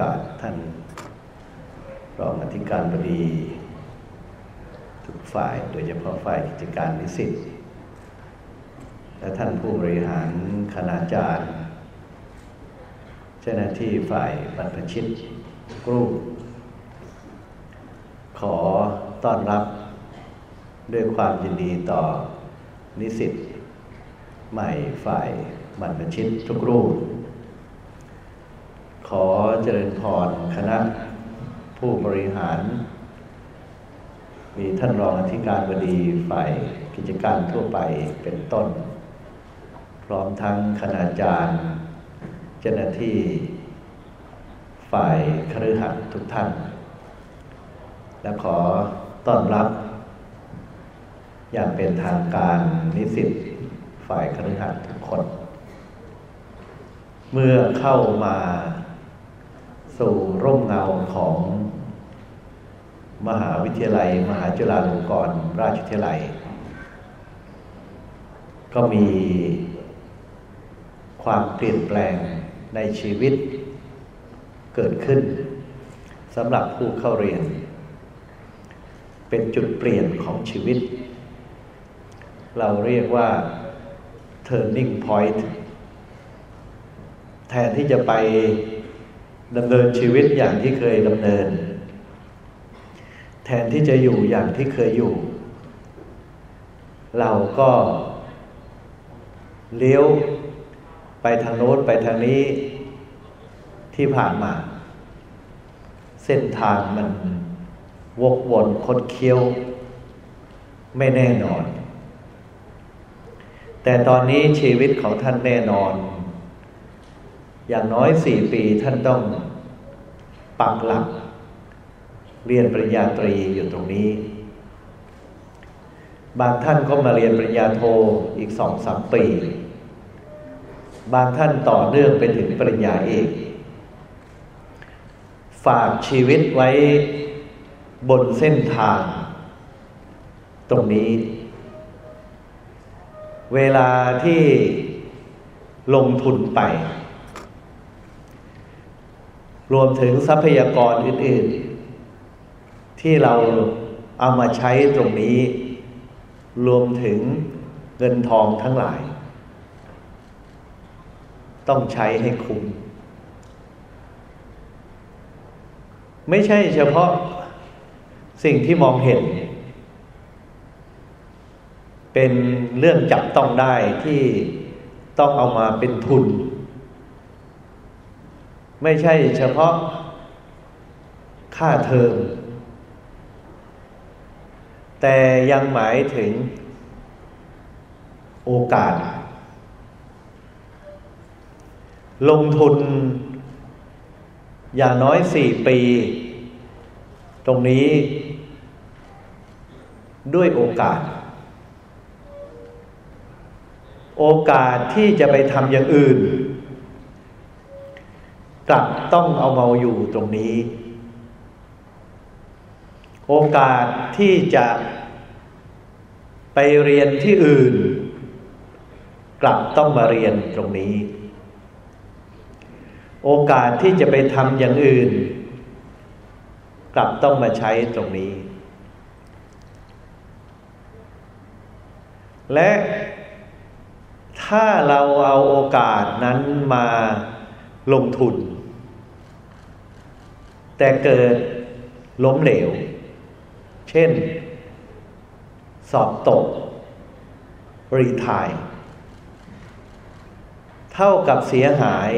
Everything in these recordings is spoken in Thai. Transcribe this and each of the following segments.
กาสท่านรองอธิการบดี ทุกฝ่ายโดยเฉพาะฝ่ายกิจการนิสิตและท่านผู้บริหารคณาจารย์ เจ้าหน้าที่ฝ่ายบรรพชิตกรูขอต้อนรับด้วยความยินดีต่อนิสิตใหม่ฝ่ายบรรพชิตทุกรูป ขอเจริญพรคณะผู้บริหาร มีท่านรองอธิการบดีฝ่ายกิจการทั่วไปเป็นต้น พร้อมทั้งคณาจารย์ เจ้าหน้าที่ ฝ่ายครือขัดทุกท่าน และขอต้อนรับ อย่างเป็นทางการนิสิตฝ่ายครือขัดทุกคน เมื่อเข้ามา สู่ร่มเงาของมหาวิทยาลัย มหาจุฬาลงกรณราชวิทยาลัย ก็มีความเปลี่ยนแปลงในชีวิตเกิดขึ้นสำหรับผู้เข้าเรียน เป็นจุดเปลี่ยนของชีวิต เราเรียกว่า turning point แทนที่จะไป ดำเนินชีวิตอย่างที่เคยดำเนิน แทนที่จะอยู่อย่างที่เคยอยู่ เราก็เลี้ยวไปทางโน้นไปทางนี้ที่ผ่านมา เส้นทางมันวกวนคดเคี้ยว ไม่แน่นอน แต่ตอนนี้ชีวิตของท่านแน่นอน อย่างน้อยสี่ปีท่านต้องปักหลัก เรียนปริญญาตรีอยู่ตรงนี้ บางท่านก็มาเรียนปริญญาโทอีกสองสามปี บางท่านต่อเนื่องไปถึงปริญญาเอกฝากชีวิตไว้บนเส้นทาง ตรงนี้ เวลาที่ลงทุนไป รวมถึงทรัพยากรอื่น ๆ ที่เราเอามาใช้ตรงนี้ รวมถึงเงินทองทั้งหลาย ต้องใช้ให้คุ้มไม่ใช่เฉพาะสิ่งที่มองเห็น เป็นเรื่องจับต้องได้ที่ต้องเอามาเป็นทุน ไม่ใช่เฉพาะค่าเทอม แต่ยังหมายถึงโอกาส ลงทุน อย่างน้อยสี่ปี ตรงนี้ ด้วยโอกาส โอกาสที่จะไปทำอย่างอื่น กลับต้องเอาเมาอยู่ตรงนี้ โอกาสที่จะไปเรียนที่อื่น กลับต้องมาเรียนตรงนี้ โอกาสที่จะไปทำอย่างอื่น กลับต้องมาใช้ตรงนี้ และถ้าเราเอาโอกาสนั้นมาลงทุน แต่เกิดล้มเหลว เช่น สอบตก รีทาย เท่ากับเสียหาย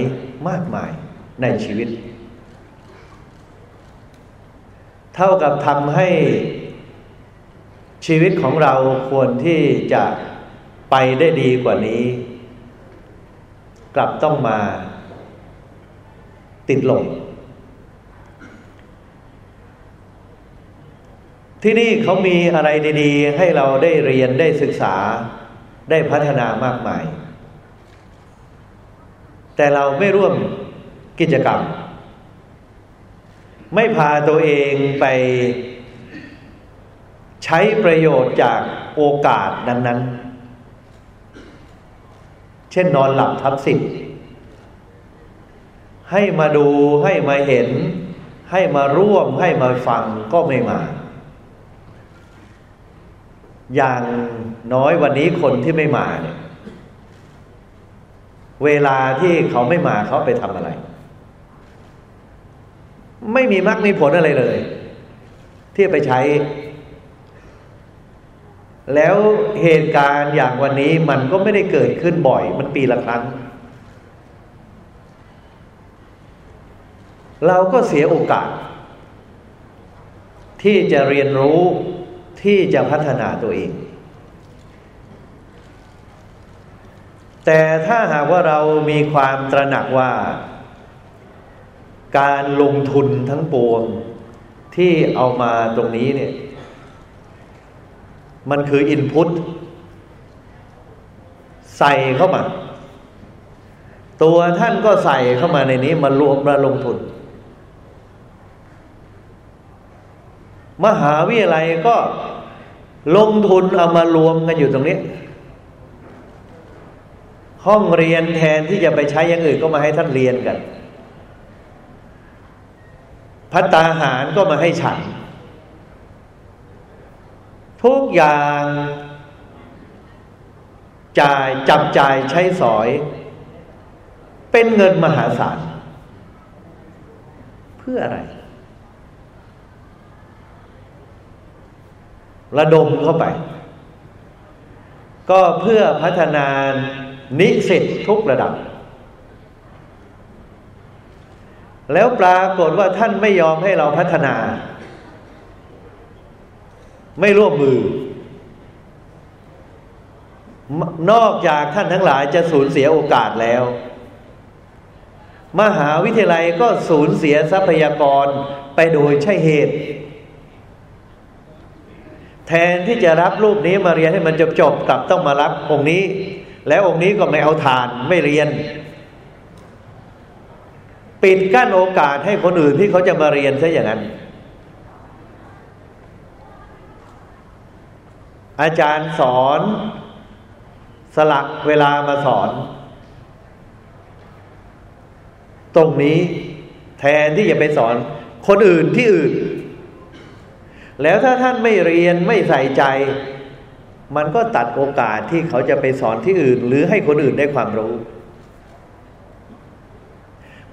มากมายในชีวิต เท่ากับทำให้ชีวิตของเราควรที่จะไปได้ดีกว่านี้ กลับต้องมาติดลม ที่นี่เขามีอะไรดี ๆ ให้เราได้เรียนได้ศึกษาได้พัฒนามากมาย แต่เราไม่ร่วมกิจกรรม ไม่พาตัวเองไปใช้ประโยชน์จากโอกาสนั้น ๆ เช่นนอนหลับทับสิทธิ์ให้มาดูให้มาเห็น ให้มาร่วมให้มาฟังก็ไม่มา อย่างน้อยวันนี้คนที่ไม่มาเนี่ย เวลาที่เขาไม่มาเขาไปทำอะไร ไม่มีมรรคมีผลอะไรเลย ที่ไปใช้ แล้วเหตุการณ์อย่างวันนี้มันก็ไม่ได้เกิดขึ้นบ่อย มันปีละครั้ง เราก็เสียโอกาส ที่จะเรียนรู้ ที่จะพัฒนาตัวเอง แต่ถ้าหากว่าเรามีความตระหนักว่า การลงทุนทั้งปวงที่เอามาตรงนี้เนี่ย มันคืออินพุตใส่เข้ามา ตัวท่านก็ใส่เข้ามาในนี้มารวมมาลงทุน มหาวิทยาลัยก็ลงทุนเอามารวมกันอยู่ตรงนี้ ห้องเรียนแทนที่จะไปใช้อย่างอื่นก็มาให้ท่านเรียนกันพัตตาหารก็มาให้ฉัน ทุกอย่างจ่ายจับจ่ายใช้สอย เป็นเงินมหาศาล เพื่ออะไร ระดมเข้าไป ก็เพื่อพัฒนานิสิตทุกระดับ แล้วปรากฏว่าท่านไม่ยอมให้เราพัฒนา ไม่ร่วมมือ นอกจากท่านทั้งหลายจะสูญเสียโอกาสแล้ว มหาวิทยาลัยก็สูญเสียทรัพยากรไปโดยใช่เหตุ แทนที่จะรับรูปนี้มาเรียนให้มันจบจบกลับต้องมารับองค์นี้ แล้วองค์นี้ก็ไม่เอาทานไม่เรียน ปิดกั้นโอกาสให้คนอื่นที่เขาจะมาเรียนซะอย่างนั้น อาจารย์สอนสลักเวลามาสอน ตรงนี้แทนที่จะไปสอนคนอื่นที่อื่น แล้วถ้าท่านไม่เรียนไม่ใส่ใจ มันก็ตัดโอกาสที่เขาจะไปสอนที่อื่น หรือให้คนอื่นได้ความรู้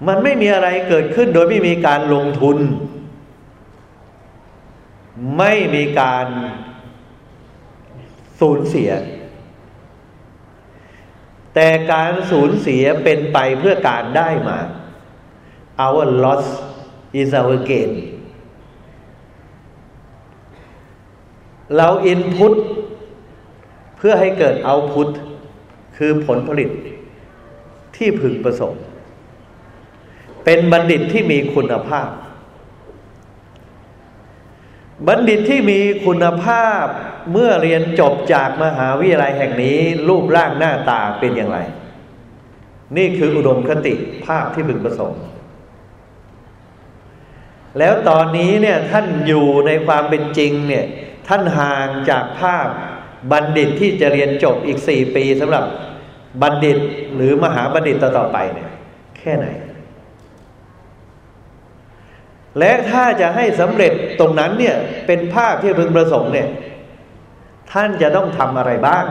มันไม่มีอะไรเกิดขึ้นโดยไม่มีการลงทุน ไม่มีการสูญเสีย แต่การสูญเสียเป็นไปเพื่อการได้มา our loss is our gain เราอินพุตเพื่อให้เกิดเอาพุตคือผลผลิตที่พึงประสงค์เป็นบัณฑิตที่มีคุณภาพ บัณฑิตที่มีคุณภาพเมื่อเรียนจบจากมหาวิทยาลัยแห่งนี้ รูปร่างหน้าตาเป็นอย่างไร นี่คืออุดมคติภาพที่พึงประสงค์ แล้วตอนนี้เนี่ยท่านอยู่ในความเป็นจริงเนี่ย ท่านห่างจากภาพบัณฑิตที่จะเรียนจบอีกสี่ปีสำหรับบัณฑิตหรือมหาบัณฑิตต่อๆไปเนี่ยแค่ไหน และถ้าจะให้สำเร็จตรงนั้นเนี่ยเป็นภาพที่พึงประสงค์เนี่ยท่านจะต้องทำอะไรบ้าง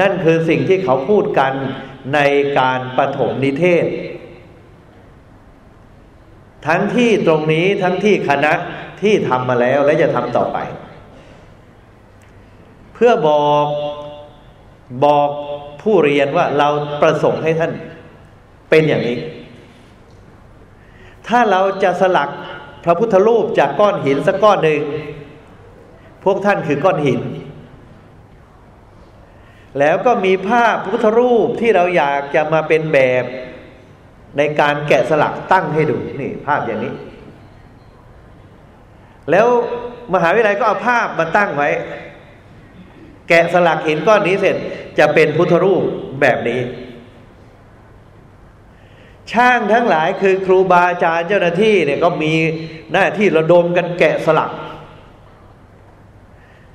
นั่นคือสิ่งที่เขาพูดกันในการปฐมนิเทศ ทั้งที่ตรงนี้ทั้งที่คณะ ที่ทำมาแล้วและจะทำต่อไป เพื่อบอกบอกผู้เรียนว่าเราประสงค์ให้ท่านเป็นอย่างนี้ ถ้าเราจะสลักพระพุทธรูปจากก้อนหินสักก้อนหนึ่ง พวกท่านคือก้อนหิน แล้วก็มีภาพพระพุทธรูปที่เราอยากจะมาเป็นแบบในการแกะสลักตั้งให้ดูนี่ภาพอย่างนี้ แล้วมหาวิทยาลัยก็เอาภาพมาตั้งไว้ แกะสลักหินก้อนนี้เสร็จจะเป็นพุทธรูปแบบนี้ ช่างทั้งหลายคือครูบาอาจารย์เจ้าหน้าที่เนี่ยก็มีหน้าที่ระดมกันแกะสลัก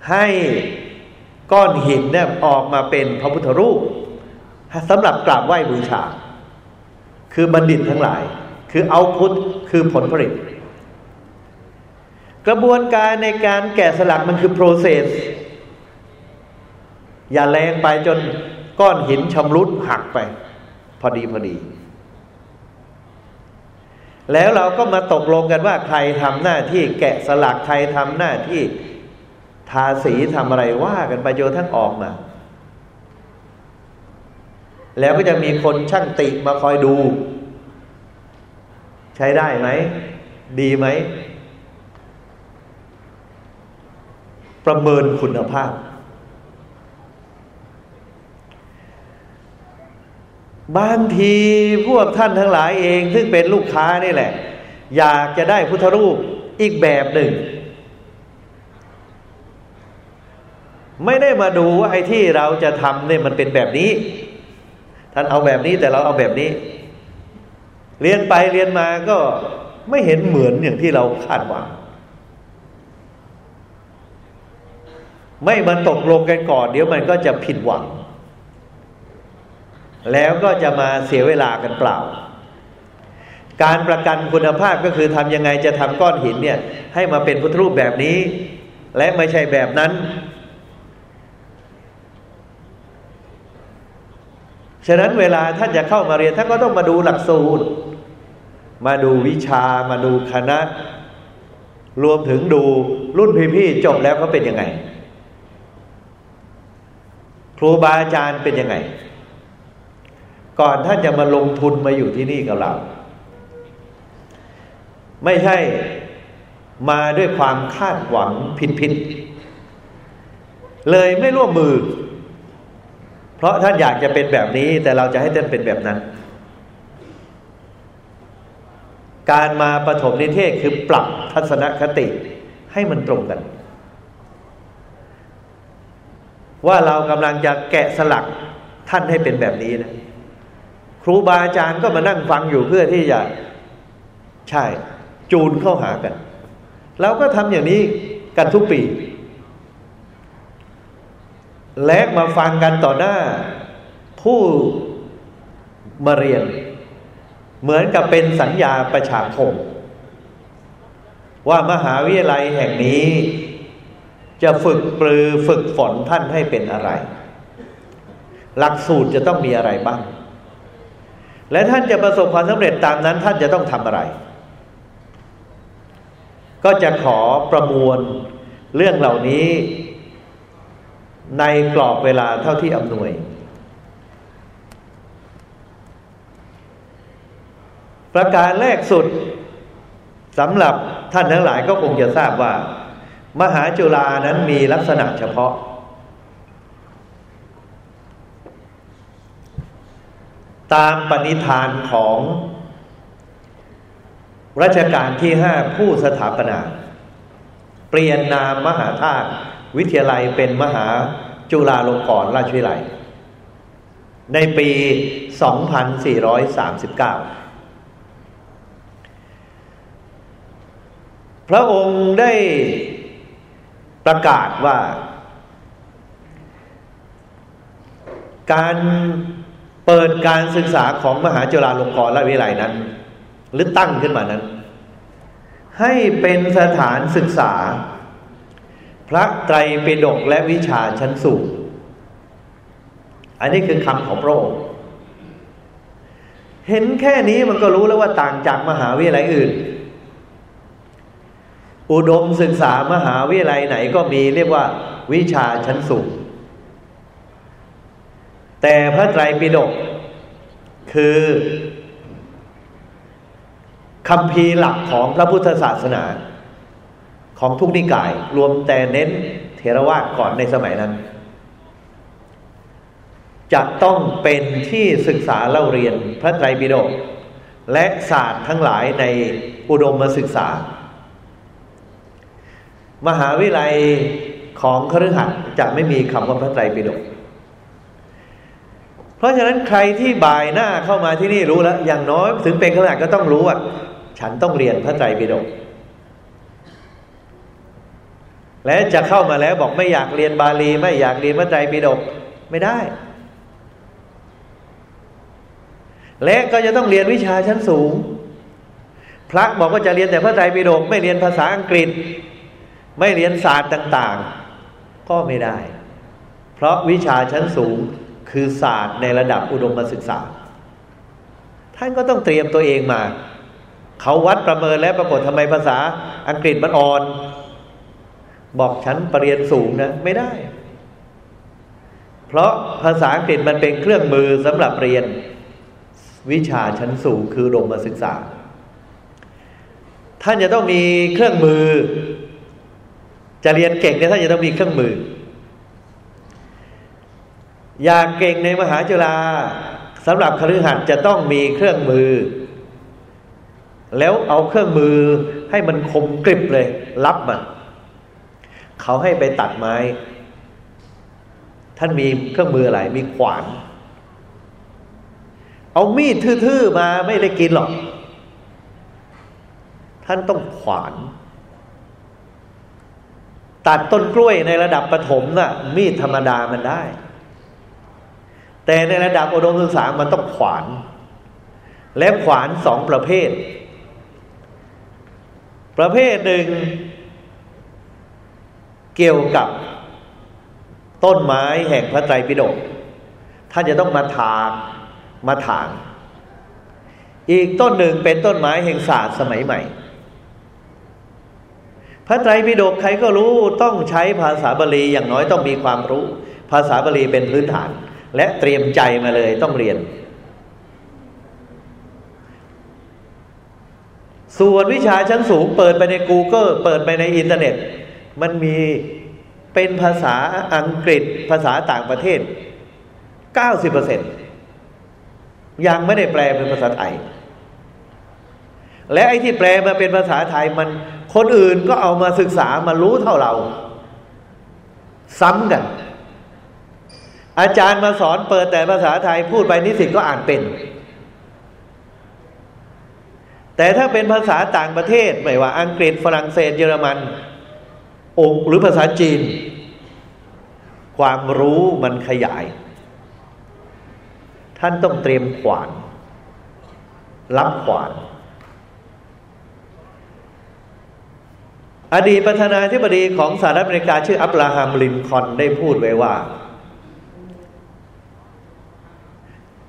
ให้ก้อนหินเนี่ยออกมาเป็นพระพุทธรูปสำหรับกราบไหว้บูชา คือบัณฑิตทั้งหลาย คือเอาพุทธคือผลผลิต กระบวนการในการแกะสลักมันคือ process อย่าแรงไปจนก้อนหินชำรุดหักไป พอดีพอดี แล้วเราก็มาตกลงกันว่าใครทำหน้าที่แกะสลักใครทำหน้าที่ทาสีทำอะไรว่ากันไปจนทั้งออกมาแล้วก็จะมีคนช่างติมาคอยดู ใช้ได้ไหม ดีไหม ประเมินคุณภาพ บางทีพวกท่านทั้งหลายเอง ซึ่งเป็นลูกค้านี่แหละ อยากจะได้พุทธรูปอีกแบบหนึ่ง ไม่ได้มาดูว่าไอ้ที่เราจะทำเนี่ยมันเป็นแบบนี้ ท่านเอาแบบนี้แต่เราเอาแบบนี้ เรียนไปเรียนมาก็ไม่เห็นเหมือนอย่างที่เราคาดหวัง ไม่มันตกลงกันก่อน เดี๋ยวมันก็จะผิดหวัง แล้วก็จะมาเสียเวลากันเปล่า การประกันคุณภาพก็คือทำยังไงจะทำก้อนหินเนี่ย ให้มาเป็นพุทธรูปแบบนี้ และไม่ใช่แบบนั้น ฉะนั้นเวลาท่านจะเข้ามาเรียนท่านก็ต้องมาดูหลักสูตร มาดูวิชามาดูคณะ รวมถึงดูรุ่นพี่ๆจบแล้วเขาเป็นยังไง ครูบาอาจารย์เป็นยังไง ก่อนท่านจะมาลงทุนมาอยู่ที่นี่กับเรา ไม่ใช่มาด้วยความคาดหวังผิดๆเลยไม่ร่วมมือ เพราะท่านอยากจะเป็นแบบนี้ แต่เราจะให้ท่านเป็นแบบนั้น การมาปฐมนิเทศคือปรับทัศนคติให้มันตรงกัน ว่าเรากำลังจะแกะสลักท่านให้เป็นแบบนี้นะ ครูบาอาจารย์ก็มานั่งฟังอยู่เพื่อที่จะใช่จูนเข้าหากันเราก็ทำอย่างนี้กันทุกปี และมาฟังกันต่อหน้า ผู้มาเรียน เหมือนกับเป็นสัญญาประชาคมว่ามหาวิทยาลัยแห่งนี้ จะฝึกปรือฝึกฝนท่านให้เป็นอะไร หลักสูตรจะต้องมีอะไรบ้าง และท่านจะประสบความสำเร็จตามนั้น ท่านจะต้องทำอะไร ก็จะขอประมวลเรื่องเหล่านี้ ในกรอบเวลาเท่าที่อำนวย ประการแรกสุดสำหรับท่านทั้งหลายก็คงจะทราบว่า มหาจุฬานั้นมีลักษณะเฉพาะ ตามปณิธานของรัชกาลที่ห้าผู้สถาปนา เปลี่ยนนามมหาธาตุวิทยาลัยเป็นมหาจุฬาลงกรณราชวิทยาลัย ในปี 2439 พระองค์ได้ ประกาศว่า การเปิดการศึกษาของมหาจุฬาลงกรณราชวิทยาลัยนั้น หรือตั้งขึ้นมานั้น ให้เป็นสถานศึกษา พระไตรปิฎกและวิชาชั้นสูงอันนี้คือคำของพระองค์เห็นแค่นี้มันก็รู้แล้วว่าต่างจากมหาวิทยาลัยอื่น อุดมศึกษามหาวิทยาลัยไหนก็มีเรียกว่า วิชาชั้นสูง แต่พระไตรปิฎกคือคำพีหลักของพระพุทธศาสนา ของทุกนิกาย รวมแต่เน้นเทรวาสก่อนในสมัยนั้น จะต้องเป็นที่ศึกษาเล่าเรียนพระไตรปิฎกและศาสตร์ทั้งหลายในอุดมศึกษา มหาวิทยาลัยของคฤหัสถ์จะไม่มีคำว่าพระไตรปิฎกเพราะฉะนั้นใครที่บ่ายหน้าเข้ามาที่นี่รู้แล้ว อย่างน้อยถึงเป็นขนาดก็ต้องรู้ว่าฉันต้องเรียนพระไตรปิฎกและจะเข้ามาแล้วบอกไม่อยากเรียนบาลี ไม่อยากเรียนพระไตรปิฎกไม่ได้ และก็จะต้องเรียนวิชาชั้นสูง พระบอกว่าจะเรียนแต่พระไตรปิฎกไม่เรียนภาษาอังกฤษ ไม่เรียนศาสตร์ต่างๆ ก็ไม่ได้ เพราะวิชาชั้นสูงคือศาสตร์ในระดับอุดมศึกษา ท่านก็ต้องเตรียมตัวเองมา เขาวัดประเมินแล้วปรากฏทำไมภาษาอังกฤษมันอ่อน บอกฉันปรริญญาสูงนะไม่ได้ เพราะภาษาอังกฤษมันเป็นเครื่องมือสำหรับเรียนวิชาชั้นสูงคืออุดมศึกษา ท่านจะต้องมีเครื่องมือ จะเรียนเก่งเนี่ยท่านจะต้องมีเครื่องมือ อยากเก่งในมหาจุฬาสำหรับคฤหัสถ์จะต้องมีเครื่องมือ แล้วเอาเครื่องมือให้มันคมกริบเลย รับมันเขาให้ไปตัดไม้ ท่านมีเครื่องมืออะไรมีขวาน เอามีดทื่อๆมาไม่ได้กินหรอก ท่านต้องขวาน ตัดต้นกล้วยในระดับปฐมน่ะ มีดธรรมดามันได้ แต่ในระดับอุดมศึกษามันต้องขวาน และขวานสองประเภท ประเภทหนึ่ง เกี่ยวกับต้นไม้แห่งพระไตรปิฎกท่านจะต้องมาถากมาถาง อีกต้นหนึ่งเป็นต้นไม้แห่งศาสตร์สมัยใหม่ พระไตรปิฎกใครก็รู้ต้องใช้ภาษาบาลีอย่างน้อยต้องมีความรู้ ภาษาบาลีเป็นพื้นฐาน และเตรียมใจมาเลยต้องเรียน ส่วนวิชาชั้นสูงเปิดไปใน Google เปิดไปในอินเทอร์เน็ต มันมีเป็นภาษาอังกฤษภาษาต่างประเทศ 90%ยังไม่ได้แปลเป็นภาษาไทย และไอ้ที่แปลมาเป็นภาษาไทยมัน คนอื่นก็เอามาศึกษามารู้เท่าเรา ซ้ำกัน อาจารย์มาสอนเปิดแต่ภาษาไทยพูดไปนิสิตก็อ่านเป็น แต่ถ้าเป็นภาษาต่างประเทศไม่ว่า อังกฤษฝรั่งเศสเยอรมันองค์หรือภาษาจีน ความรู้มันขยาย ท่านต้องเตรียมขวาน รับขวาน อดีตประธานาธิบดีของสหรัฐอเมริกาชื่ออับราฮัมลินคอนได้พูดไว้ว่า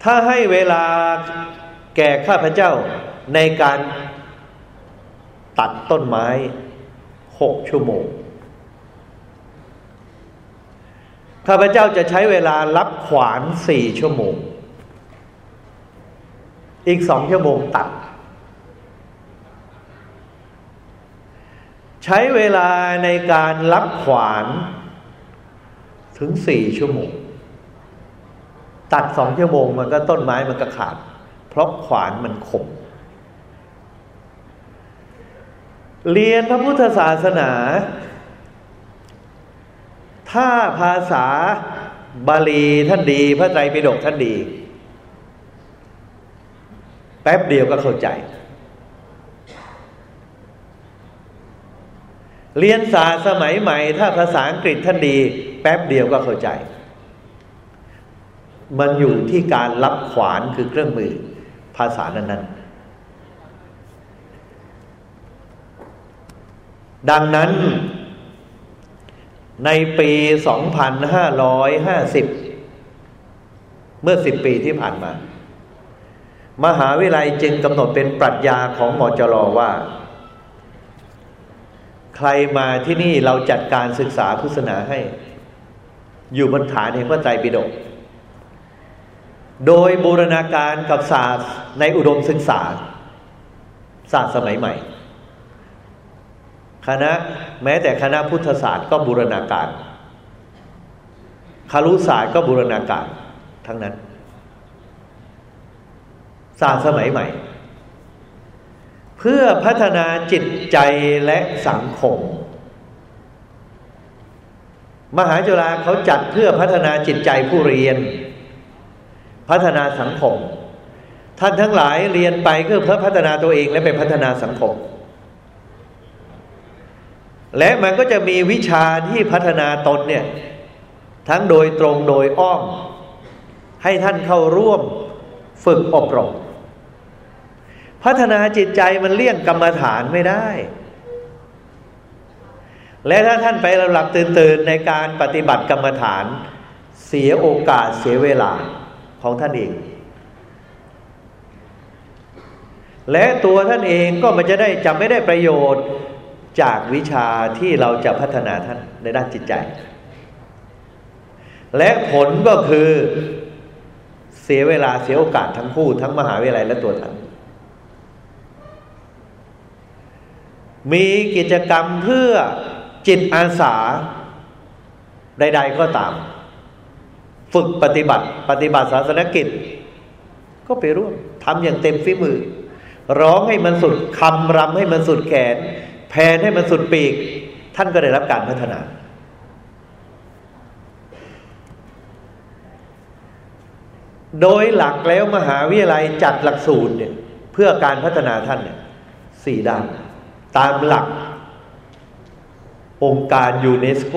ถ้าให้เวลาแก่ข้าพเจ้าในการตัดต้นไม้หกชั่วโมง ข้าพเจ้าจะใช้เวลารับขวานสี่ชั่วโมง อีกสองชั่วโมงตัด ใช้เวลาในการรับขวาน ถึงสี่ชั่วโมง ตัดสองชั่วโมงมันก็ต้นไม้มันก็ขาด เพราะขวานมันคมเรียนพระพุทธศาสนา ถ้าภาษาบาลีท่านดี พระไตรปิฎกท่านดี แป๊บเดียวก็เข้าใจ เรียนศาสตร์สมัยใหม่ ถ้าภาษาอังกฤษท่านดี แป๊บเดียวก็เข้าใจ มันอยู่ที่การรับขวานคือเครื่องมือภาษานั้นๆ ดังนั้น ในปี 2550 เมื่อสิบปีที่ผ่านมา มหาวิทยาลัยจึงกำหนดเป็นปรัชญาของหมอจรอว่า ใครมาที่นี่เราจัดการศึกษาพุทธศาสนาให้ อยู่บนฐานแห่งพระไตรปิฎกโดยบูรณาการกับศาสตร์ในอุดมศึกษา ศาสตร์สมัยใหม่ คณะแม้แต่คณะพุทธศาสตร์ก็บูรณาการคารุศาสตร์ก็บูรณาการทั้งนั้น ศาสตร์สมัยใหม่ เพื่อพัฒนาจิตใจและสังคม มหาจุฬาเขาจัดเพื่อพัฒนาจิตใจผู้เรียน พัฒนาสังคม ท่านทั้งหลายเรียนไปเพื่อพัฒนาตัวเองและไปพัฒนาสังคม และมันก็จะมีวิชาที่พัฒนาตนเนี่ยทั้งโดยตรงโดยอ้อม ให้ท่านเข้าร่วมฝึกอบรม พัฒนาจิตใจมันเลี่ยงกรรมฐานไม่ได้ และถ้าท่านไปหลับตื่นตื่นในการปฏิบัติกรรมฐาน เสียโอกาสเสียเวลาของท่านเอง และตัวท่านเองก็มันจะได้จำไม่ได้ประโยชน์จากวิชาที่เราจะพัฒนาท่านในด้านจิตใจ และผลก็คือเสียเวลาเสียโอกาสทั้งคู่ทั้งมหาวิทยาลัยและตัวท่าน มีกิจกรรมเพื่อจิตอาสา ใด ๆ ก็ตาม ฝึกปฏิบัติ ปฏิบัติศาสนกิจ ก็ไปร่วมทำอย่างเต็มฝีมือ ร้องให้มันสุดคำรำให้มันสุดแขนแผนให้มันสุดปีก ท่านก็ได้รับการพัฒนา โดยหลักแล้วมหาวิทยาลัยจัดหลักสูตรเนี่ยเพื่อการพัฒนาท่านเนี่ยสี่ด้าน ตามหลักองค์การยูเนสโก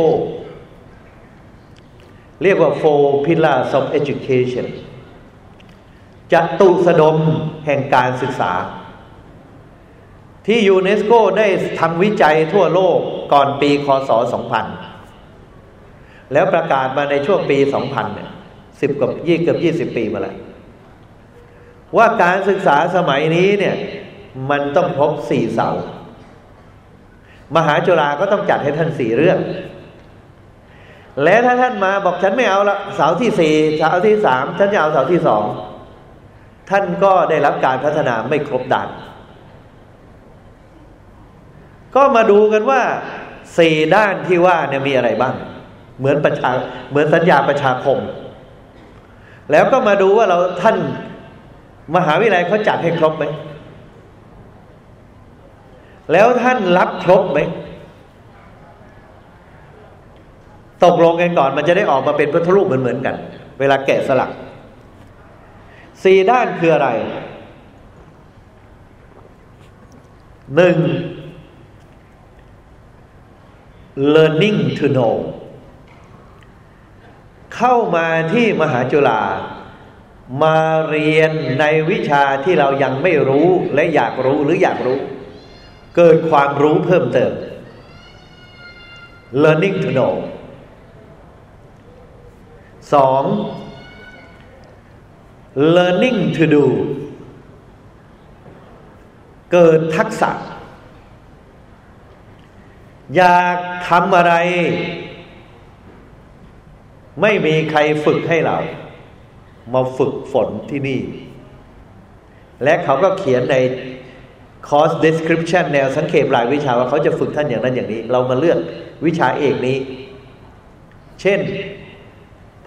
เรียกว่า four pillars of education จัตุสดมแห่งการศึกษา ที่ยูเนสโกได้ทำวิจัยทั่วโลกก่อนปีคศ 2000 แล้วประกาศมาในช่วงปี 2000เนี่ยสิบกับยี่เกือบยี่สิบปีมาแล้ว ว่าการศึกษาสมัยนี้เนี่ย มันต้องพบสี่เสา มหาจุฬาก็ต้องจัดให้ท่านสี่เรื่อง และถ้าท่านมาบอกฉันไม่เอาละเสาที่สี่เสาที่สามฉันจะเอาเสาที่สองท่านก็ได้รับการพัฒนาไม่ครบด่าน ก็มาดูกันว่าสี่ด้านที่ว่าเนี่ยมีอะไรบ้าง เหมือนประชาเหมือนสัญญาประชาคม แล้วก็มาดูว่าเราท่านมหาวิทยาลัยเขาจัดให้ครบไหม แล้วท่านรับครบไหมตกลงกันก่อนมันจะได้ออกมาเป็นพุทธรูปเหมือนๆกัน เวลาแกะสลักสี่ด้านคืออะไรหนึ่ง learning to know เข้ามาที่มหาจุฬามาเรียนในวิชาที่เรายังไม่รู้และอยากรู้หรืออยากรู้ เกิดความรู้เพิ่มเติม learning to know สอง learning to do เกิดทักษะ อยากทำอะไร ไม่มีใครฝึกให้เรา มาฝึกฝนที่นี่ และเขาก็เขียนใน course description แนวสังเกตรายวิชาว่าเขาจะฝึกท่านอย่างนั้นอย่างนี้ เรามาเลือกวิชาเอกนี้ เช่น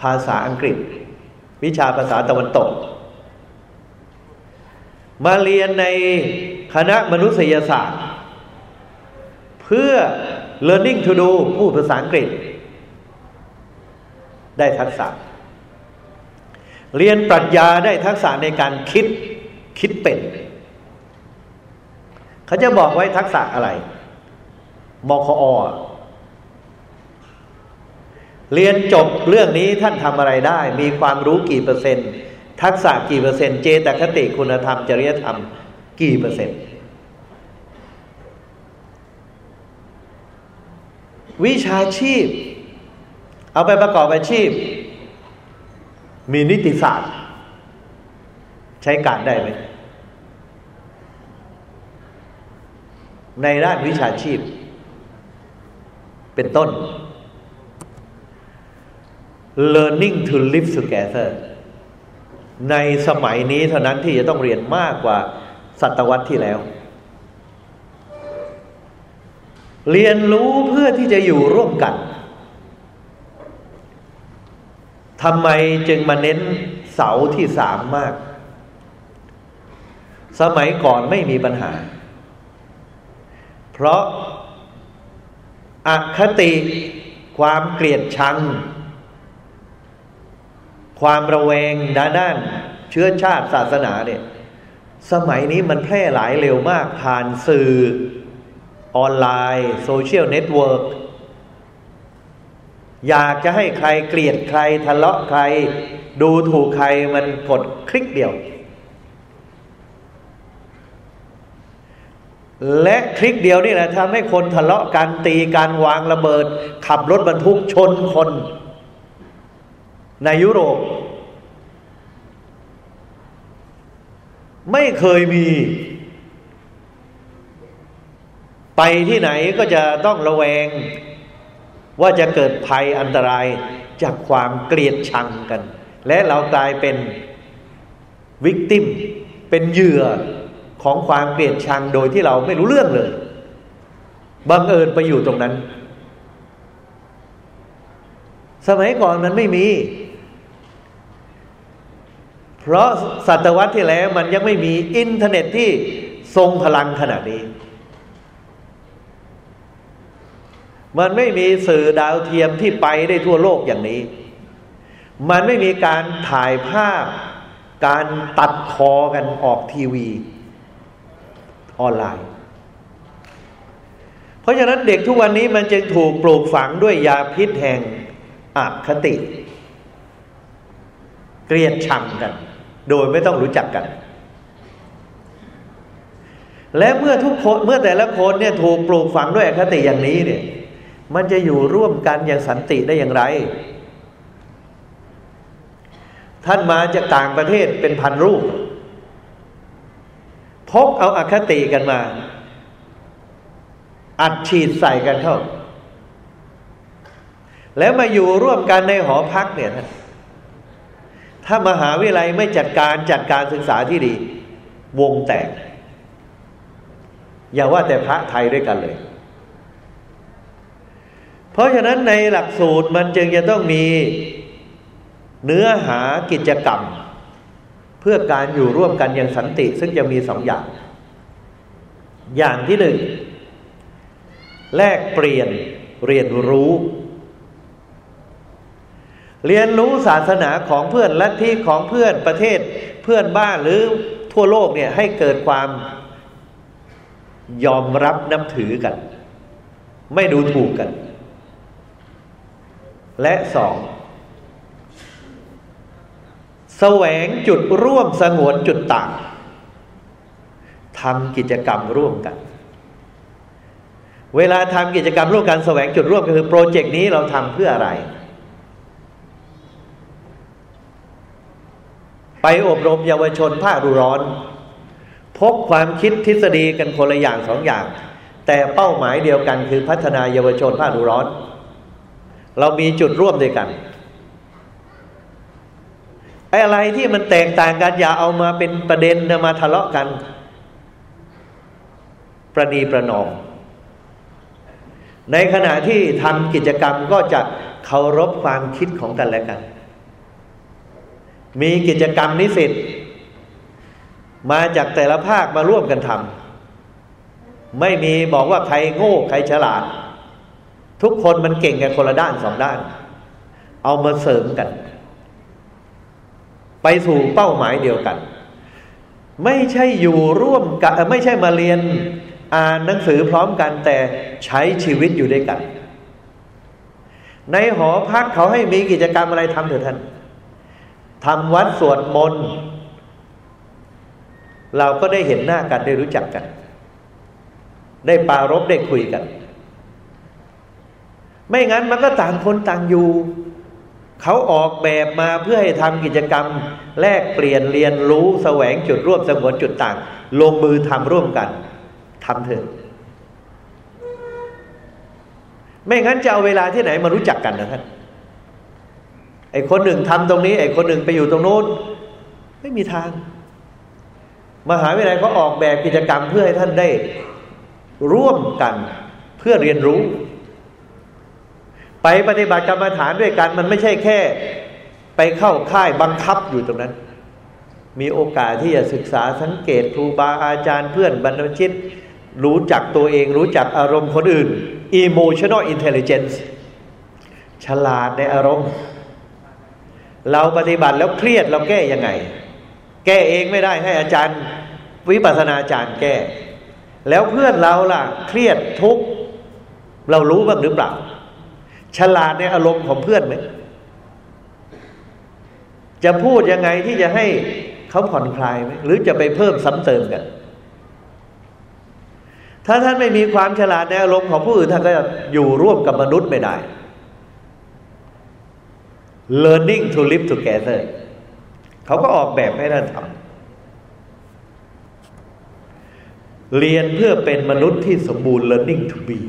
ภาษาอังกฤษ วิชาภาษาตะวันตก มาเรียนในคณะมนุษยศาสตร์ เพื่อ learning to do พูดภาษาอังกฤษ ได้ทักษะ เรียนปรัชญาได้ทักษะในการคิดคิดเป็น เขาจะบอกไว้ทักษะอะไรมคอเรียนจบเรื่องนี้ท่านทำอะไรได้ มีความรู้กี่เปอร์เซ็นต์ ทักษะกี่เปอร์เซ็นต์ เจตคติคุณธรรมจริยธรรมกี่เปอร์เซ็นต์ วิชาชีพ เอาไปประกอบอาชีพ มีนิติศาสตร์ ใช้การได้ไหม ในด้านวิชาชีพ เป็นต้น learning to live together ในสมัยนี้เท่านั้นที่จะต้องเรียนมากกว่าศตวรรษที่แล้ว เรียนรู้เพื่อที่จะอยู่ร่วมกันทำไมจึงมาเน้นเสาที่สามมาก สมัยก่อนไม่มีปัญหา เพราะอคติความเกลียดชัง ความระแวงดานด้านเชื้อชาติศาสนาเนี่ยสมัยนี้มันแพร่หลายเร็วมากผ่านสื่อออนไลน์ social network อยากจะให้ใครเกลียดใครทะเลาะใคร ดูถูกใครมันกดคลิกเดียว และทริคเดียวนี่แหละทำให้คนทะเลาะกันตีการวางระเบิด ขับรถบรรทุกชนคน ในยุโรป ไม่เคยมี ไปที่ไหนก็จะต้องระแวง ว่าจะเกิดภัยอันตรายจากความเกลียดชังกัน และเรากลายเป็นวิกติมเป็นเหยื่อ ของความเกลียดชังโดยที่เราไม่รู้เรื่องเลยบังเอิญไปอยู่ตรงนั้น สมัยก่อนมันไม่มี เพราะศตวรรษที่แล้วมันยังไม่มีอินเทอร์เน็ตที่ทรงพลังขนาดนี้ มันไม่มีสื่อดาวเทียมที่ไปได้ทั่วโลกอย่างนี้ มันไม่มีการถ่ายภาพ การตัดคอกันออกทีวี ออนไลน์ เพราะฉะนั้นเด็กทุกวันนี้มันจึงถูกปลูกฝังด้วยยาพิษแห่งอคติ เกลียดชังกัน โดยไม่ต้องรู้จักกัน และเมื่อทุกคนเมื่อแต่ละคนเนี่ยถูกปลูกฝังด้วยอคติอย่างนี้เนี่ย มันจะอยู่ร่วมกันอย่างสันติได้อย่างไรท่านมาจากต่างประเทศเป็นพันรูป พกเอาอาคติกันมา อัดฉีดใส่กันเข้า แล้วมาอยู่ร่วมกันในหอพักเนี่ยนะถ้ามหาวิทยาลัยไม่จัดการจัดการศึกษาที่ดี วงแตก อย่าว่าแต่พระไทยด้วยกันเลย เพราะฉะนั้นในหลักสูตรมันจึงจะต้องมีเนื้อหากิจกรรม พื่อการอยู่ร่วมกันอย่างสันติ ซึ่งจะมีสองอย่าง อย่างที่หนึ่งแลกเปลี่ยนเรียนรู้ เรียนรู้ศาสนาของเพื่อนลัทธิของเพื่อนประเทศเพื่อนบ้านหรือทั่วโลกเนี่ยให้เกิดความยอมรับนับถือกัน ไม่ดูถูกกัน และสอง แสวงจุดร่วมสงวนจุดต่างทำกิจกรรมร่วมกัน เวลาทำกิจกรรมร่วมกันแสวงจุดร่วมก็คือโปรเจกต์นี้เราทำเพื่ออะไร ไปอบรมเยาวชนภาคดูร้อน พบความคิดทฤษฎีกันคนละอย่างสองอย่าง แต่เป้าหมายเดียวกันคือพัฒนาเยาวชนภาคดูร้อน เรามีจุดร่วมด้วยกัน อ้อะไรที่มันแตกต่างกันอย่าเอามาเป็นประเด็นมาทะเลาะกัน ประนีประนอมในขณะที่ทำกิจกรรมก็จะเคารพความคิดของกันและกัน มีกิจกรรมนิสิตมาจากแต่ละภาคมาร่วมกันทำไม่มีบอกว่าใครโง่ใครฉลาด ทุกคนมันเก่งกันคนละด้านสองด้าน เอามาเสริมกัน ไปสู่เป้าหมายเดียวกัน ไม่ใช่อยู่ร่วมกันไม่ใช่มาเรียนอ่านหนังสือพร้อมกันแต่ใช้ชีวิตอยู่ด้วยกัน ในหอพักเขาให้มีกิจกรรมอะไรทำเถอะท่านทำวัดสวดมนต์เราก็ได้เห็นหน้ากันได้รู้จักกัน ได้ปารบได้คุยกัน ไม่งั้นมันก็ต่างคนต่างอยู่ เขาออกแบบมาเพื่อให้ทำกิจกรรม แลกเปลี่ยนเรียนรู้แสวงจุดร่วมสงวนจุดต่าง ลงมือทำร่วมกันทำเถอะไม่งั้นจะเอาเวลาที่ไหนมารู้จักกันนะท่านไอ้คนหนึ่งทำตรงนี้ ไอ้คนหนึ่งไปอยู่ตรงโน้น ไม่มีทาง มหาวิทยาลัยเขาออกแบบกิจกรรมเพื่อให้ท่านได้ ร่วมกันเพื่อเรียนรู้ ไปปฏิบัติกรรมฐานด้วยกัน มันไม่ใช่แค่ ไปเข้าค่ายบังคับอยู่ตรงนั้น มีโอกาสที่จะศึกษาสังเกตครูบาอาจารย์เพื่อนบรรพชิต รู้จักตัวเอง รู้จักอารมณ์คนอื่น emotional intelligence ฉลาดในอารมณ์ เราปฏิบัติแล้วเครียดเราแก้ยังไง แก้เองไม่ได้ให้อาจารย์วิปัสนาอาจารย์แก้ แล้วเพื่อนเราล่ะ เครียดทุกเรารู้บ้างหรือเปล่า ฉลาดในอารมณ์ของเพื่อนไหม จะพูดยังไงที่จะให้เขาผ่อนคลายไหมหรือจะไปเพิ่มซ้ำเติมกัน ถ้าท่านไม่มีความฉลาดในอารมณ์ของผู้อื่นท่านก็อยู่ร่วมกับมนุษย์ไม่ได้ learning to live together เขาก็ออกแบบให้ท่านทำเรียนเพื่อเป็นมนุษย์ที่สมบูรณ์ learning to be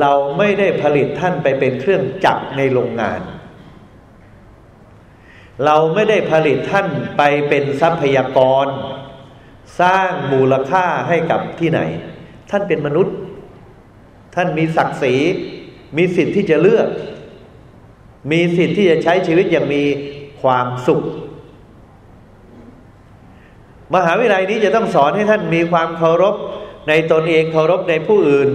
เราไม่ได้ผลิตท่านไปเป็นเครื่องจักรในโรงงาน เราไม่ได้ผลิตท่านไปเป็นทรัพยากร สร้างมูลค่าให้กับที่ไหน ท่านเป็นมนุษย์ ท่านมีศักดิ์ศรี มีสิทธิ์ที่จะเลือก มีสิทธิ์ที่จะใช้ชีวิตอย่างมีความสุข มหาวิทยาลัยนี้จะต้องสอนให้ท่านมีความเคารพในตนเองเคารพในผู้อื่น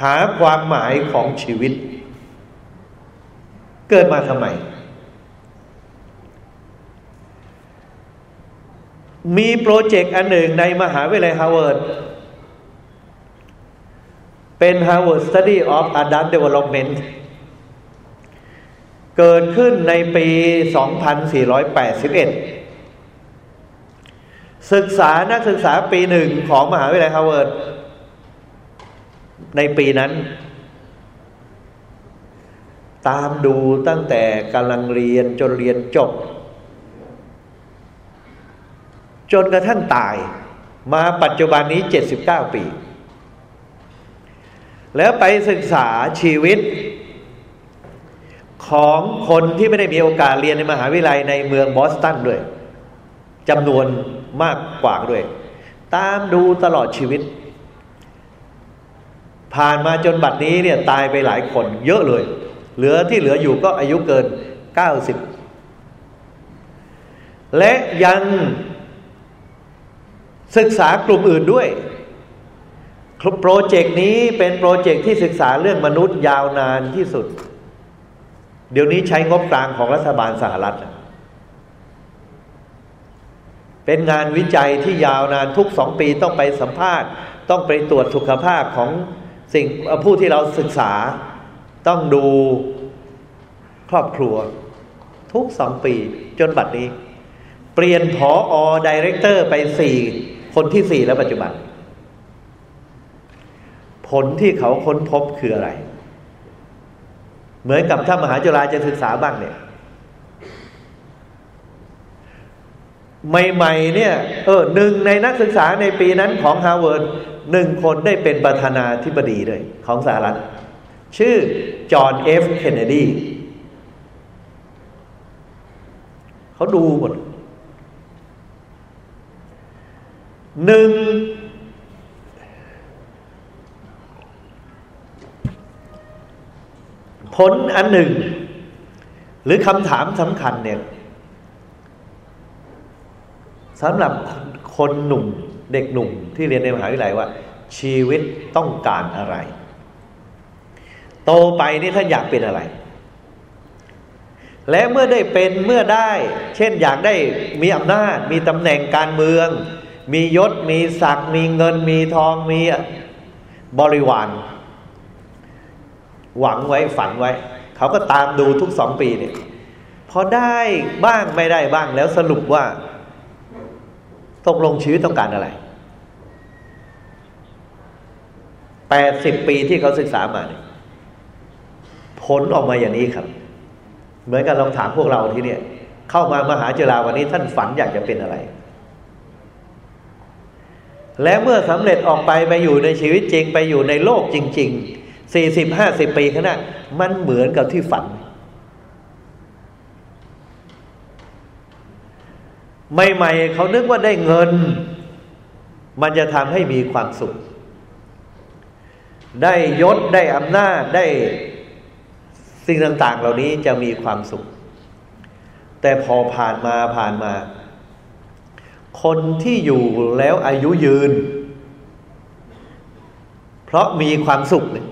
หาความหมายของชีวิต เกิดมาทำไม มี project อันหนึ่งในมหาวิทยาลัยฮาร์วาร์ดเป็น Harvard Study of Adult Development เกิดขึ้นในปี 2481 ศึกษานักศึกษาปีหนึ่งของมหาวิทยาลัยฮาร์วาร์ด ในปีนั้น ตามดูตั้งแต่กำลังเรียนจนเรียนจบ จนกระทั่งตาย มาปัจจุบันนี้ 79 ปี แล้วไปศึกษาชีวิตของคนที่ไม่ได้มีโอกาสเรียนในมหาวิทยาลัยในเมืองบอสตันด้วยจำนวนมากกว่าด้วย ตามดูตลอดชีวิต ผ่านมาจนบัดนี้เนี่ยตายไปหลายคนเยอะเลย เหลือที่เหลืออยู่ก็อายุเกินเก้าสิบและยังศึกษากลุ่มอื่นด้วยโปรเจกต์นี้เป็นโปรเจกต์ที่ศึกษาเรื่องมนุษย์ยาวนานที่สุด เดี๋ยวนี้ใช้งบกลางของรัฐบาลสหรัฐ เป็นงานวิจัยที่ยาวนานทุกสองปีต้องไปสัมภาษณ์ ต้องไปตรวจสุขภาพของ สิ่งผู้ที่เราศึกษาต้องดูครอบครัว ทุกสองปีจนบัดนี้ เปลี่ยนผออดีเรคเตอร์ไปสี่คนที่สี่แล้วปัจจุบัน ผลที่เขาค้นพบคืออะไร เหมือนกับถ้ามหาจุฬาจะศึกษาบ้างเนี่ยใหม่ ๆ เนี่ย เออหนึ่งในนักศึกษาในปีนั้นของฮาร์วาร์ด หนึ่งคนได้เป็นประธานาธิบดีเลยของสหรัฐ ชื่อจอห์นเอฟเคนเนดีเขาดูหมดหนึ่งผลอันหนึ่ง หรือคำถามสำคัญเนี่ยสำหรับคนหนุ่ม เด็กหนุ่มที่เรียนในมหาวิทยาลัยว่า ชีวิตต้องการอะไร โตไปนี่ท่านอยากเป็นอะไร และเมื่อได้เป็นเมื่อได้ เช่นอยากได้มีอำนาจ มีตำแหน่งการเมือง มียศมีศักดิ์มีเงินมีทองมีบริวารหวังไว้ฝันไว้ เขาก็ตามดูทุกสองปีเนี่ยพอได้บ้างไม่ได้บ้างแล้วสรุปว่าตกลงชีวิตต้องการอะไร แปดสิบปีที่เขาศึกษามาเนี่ยผลออกมาอย่างนี้ครับ เหมือนกันลองถามพวกเราที่เนี่ย เข้ามามหาจุฬาวันนี้ท่านฝันอยากจะเป็นอะไร และเมื่อสำเร็จออกไปไปอยู่ในชีวิตจริง ไปอยู่ในโลกจริงๆสี่สิบห้าสิบปีข้างหน้ามันเหมือนกับที่ฝัน ใหม่ ๆ เขานึกว่าได้เงิน มันจะทำให้มีความสุข ได้ยศได้อำนาจได้สิ่งต่าง ๆ เหล่านี้จะมีความสุข แต่พอผ่านมาผ่านมา คนที่อยู่แล้วอายุยืน เพราะมีความสุขเนี่ย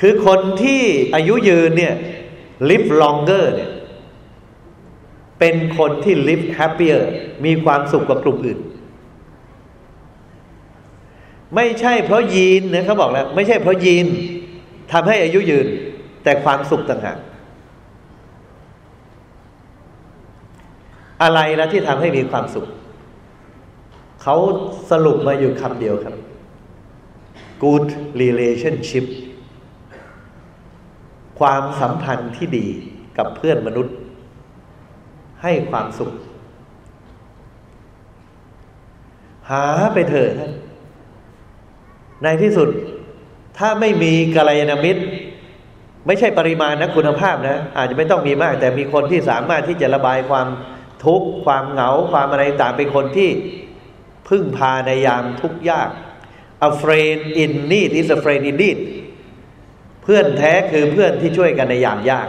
คือคนที่อายุยืนเนี่ย live longer เนี่ย เป็นคนที่ live happier มีความสุขกว่ากลุ่มอื่น ไม่ใช่เพราะยีนนะเขาบอกแล้ว ไม่ใช่เพราะยีนทำให้อายุยืน แต่ความสุขต่างหากอะไรละที่ทำให้มีความสุข เขาสรุปมาอยู่คำเดียวครับ good relationship ความสัมพันธ์ที่ดีกับเพื่อนมนุษย์ ให้ความสุข หาไปเถอะท่าน ในที่สุดถ้าไม่มีกัลยาณมิตร ไม่ใช่ปริมาณนะคุณภาพนะ อาจจะไม่ต้องมีมาก แต่มีคนที่สามารถที่จะระบายความทุกข์ความเหงาความอะไรต่างเป็นคนที่พึ่งพาในยามทุกข์ยาก a friend in need is a friend in need เพื่อนแท้คือเพื่อนที่ช่วยกันในยามยาก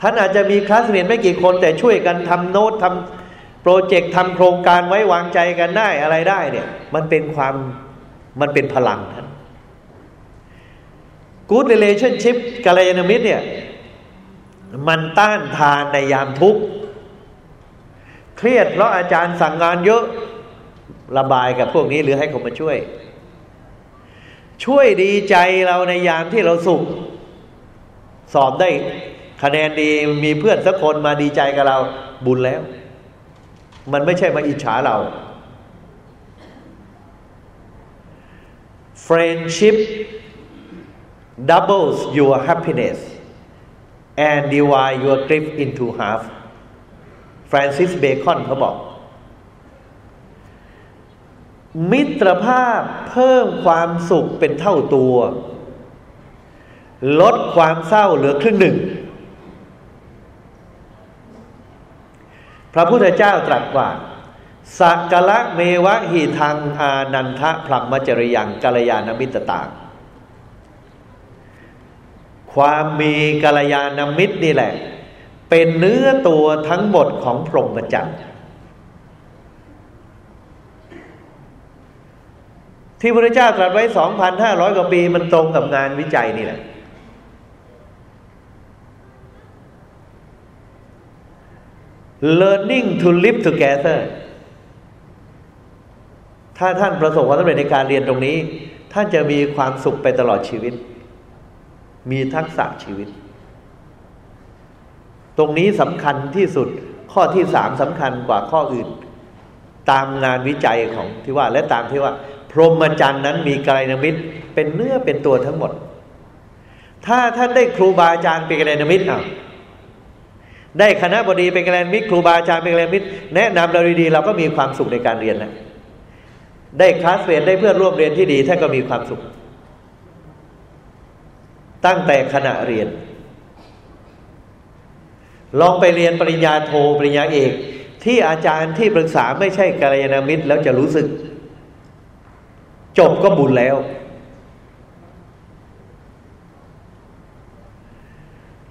ท่านอาจจะมีคลาสเมทไม่กี่คนแต่ช่วยกันทำโน้ตทำโปรเจกต์ทำโครงการไว้วางใจกันได้อะไรได้เนี่ย มันเป็นความ มันเป็นพลังท่าน Good relationship กัลยาณมิตรเนี่ย มันต้านทานในยามทุกข์ เครียดเพราะอาจารย์สั่งงานเยอะระบายกับพวกนี้หรือให้เขามาช่วย ช่วยดีใจเราในยามที่เราสุข สอบได้คะแนนดีมีเพื่อนสักคนมาดีใจกับเราบุญแล้ว มันไม่ใช่มาอิจฉาเรา friendship doubles your happiness and divide your grief into half ฟรานซิสเบคอนเขาบอก มิตรภาพเพิ่มความสุขเป็นเท่าตัว ลดความเศร้าเหลือครึ่งหนึ่ง พระพุทธเจ้าตรัสว่า สักกะเมวะหิทังอานันทะพรหมจริยังกัลยาณมิตรต่าง ความมีกัลยาณมิตรนี่แหละ เป็นเนื้อตัวทั้งหมดของพรหมจรรย์ที่พระเจ้าตรัสไว้ 2,500 กว่าปีมันตรงกับงานวิจัยนี่แหละ learning to live together ถ้าท่านประสบความสำเร็จในการเรียนตรงนี้ ท่านจะมีความสุขไปตลอดชีวิต มีทักษะชีวิต ตรงนี้สำคัญที่สุดข้อที่สามสำคัญกว่าข้ออื่น ตามงานวิจัยของที่ว่า และตามที่ว่า พรหมจรรย์นั้นมีกายนมิตรเป็นเนื้อเป็นตัวทั้งหมด ถ้าท่านได้ครูบาอาจารย์เป็นกายนมิตรอะได้คณะบดีเป็นกายนมิตรครูบาอาจารย์เป็นกายนมิตรแนะนำเราดีๆเราก็มีความสุขในการเรียนนะ ได้คลาสเรียนได้เพื่อนร่วมเรียนที่ดีท่านก็มีความสุข ตั้งแต่ขณะเรียน ลองไปเรียนปริญญาโทปริญญาเอก ที่อาจารย์ที่ปรึกษาไม่ใช่กัลยาณมิตรแล้วจะรู้สึก จบก็บุญแล้ว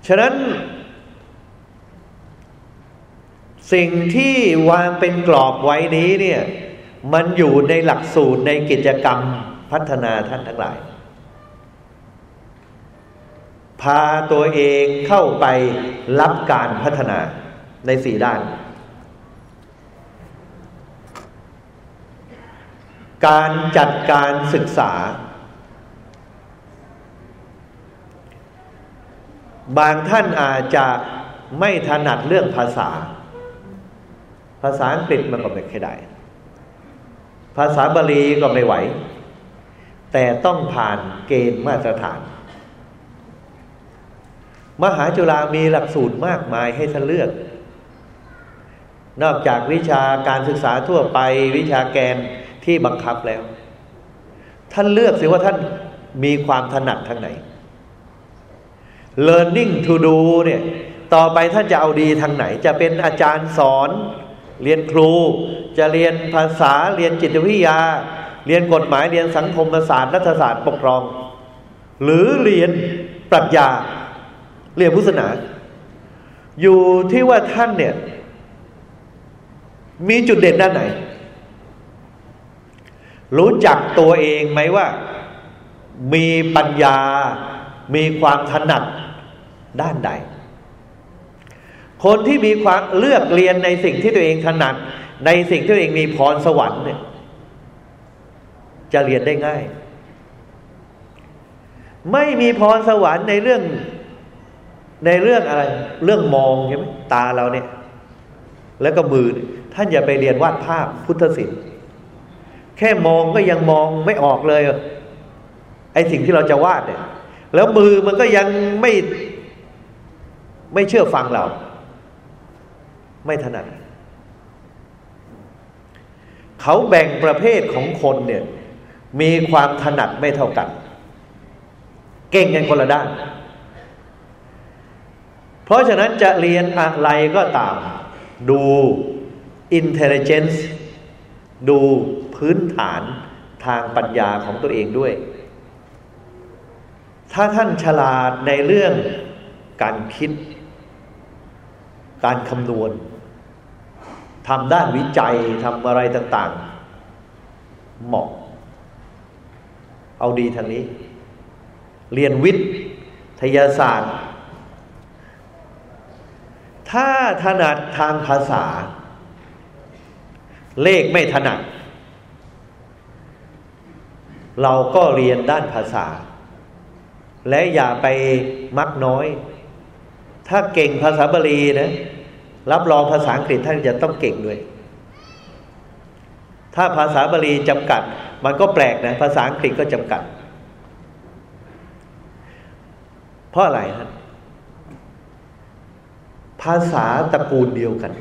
ฉะนั้นสิ่งที่วางเป็นกรอบไว้นี้เนี่ย มันอยู่ในหลักสูตรในกิจกรรมพัฒนาท่านทั้งหลาย พาตัวเองเข้าไปรับการพัฒนาในสี่ด้าน การจัดการศึกษา บางท่านอาจจะไม่ถนัดเรื่องภาษา ภาษาอังกฤษมันก็ไม่ค่อยได้ ภาษาบาลีก็ไม่ไหว แต่ต้องผ่านเกณฑ์มาตรฐาน มหาจุฬามีหลักสูตรมากมายให้ท่านเลือก นอกจากวิชาการศึกษาทั่วไปวิชาแกนที่บังคับแล้ว ท่านเลือกสิว่าท่านมีความถนัดทางไหน learning to do เนี่ย ต่อไปท่านจะเอาดีทางไหน จะเป็นอาจารย์สอน เรียนครู จะเรียนภาษาเรียนจิตวิทยา เรียนกฎหมายเรียนสังคมศาสตร์รัฐศาสตร์ปกครอง หรือเรียนปรัชญา เรียนพุทธศาสนา อยู่ที่ว่าท่านเนี่ย มีจุดเด่นด้านไหน รู้จักตัวเองไหมว่า มีปัญญา มีความถนัดด้านใด คนที่มีความเลือกเรียนในสิ่งที่ตัวเองถนัด ในสิ่งที่ตัวเองมีพรสวรรค์เนี่ย จะเรียนได้ง่าย ไม่มีพรสวรรค์ในเรื่อง ในเรื่องอะไร เรื่องมองใช่ไหมตาเราเนี่ย แล้วก็มือ ท่านอย่าไปเรียนวาดภาพพุทธศิลป์แค่มองก็ยังมองไม่ออกเลย ไอ้สิ่งที่เราจะวาดเนี่ย แล้วมือมันก็ยังไม่ไม่เชื่อฟังเรา ไม่ถนัด เขาแบ่งประเภทของคนเนี่ยมีความถนัดไม่เท่ากัน เก่งกันคนละด้าน เพราะฉะนั้นจะเรียนอะไรก็ตาม ดู intelligence ดูพื้นฐานทางปัญญาของตัวเองด้วย ถ้าท่านฉลาดในเรื่องการคิด การคำนวณ ทำด้านวิจัยทำอะไรต่าง ๆ เหมาะ เอาดีทางนี้ เรียนวิทยาศาสตร์ ถ้าถนัดทางภาษา เลขไม่ถนัด เราก็เรียนด้านภาษา และอย่าไปมักน้อย ถ้าเก่งภาษาบาลีนะ รับรองภาษาอังกฤษท่านจะต้องเก่งด้วย ถ้าภาษาบาลีจำกัด มันก็แปลกนะ ภาษาอังกฤษก็จำกัด เพราะอะไรฮะภาษาตระกูลเดียวกัน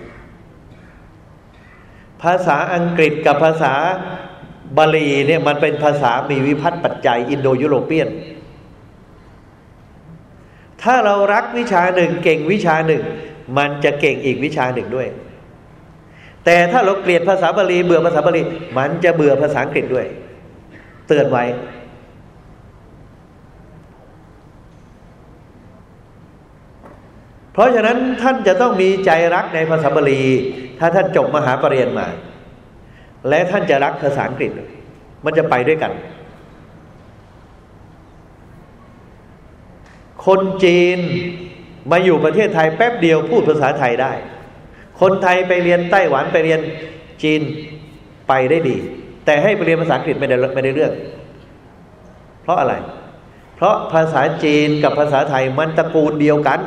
ภาษาอังกฤษกับภาษาบาลีเนี่ยมันเป็นภาษามีวิพัฒน์ปัจจัยอินโดยุโรเปียน ถ้าเรารักวิชาหนึ่งเก่งวิชาหนึ่ง มันจะเก่งอีกวิชาหนึ่งด้วย แต่ถ้าเราเกลียดภาษาบาลีเบื่อภาษาบาลีมันจะเบื่อภาษาอังกฤษด้วย เตือนไว้ เพราะฉะนั้นท่านจะต้องมีใจรักในภาษาบาลี ถ้าท่านจบมหาปรริญญามา และท่านจะรักภาษาอังกฤษ มันจะไปด้วยกันคนจีน มาอยู่ประเทศไทยแป๊บเดียวพูดภาษาไทยได้ คนไทยไปเรียนไต้หวันไปเรียนจีนไปได้ดี แต่ให้ไปเรียนภาษาอังกฤษไม่ได้ไม่ได้เรื่อง เพราะอะไร เพราะภาษาจีนกับภาษาไทยมันตระกูลเดียวกัน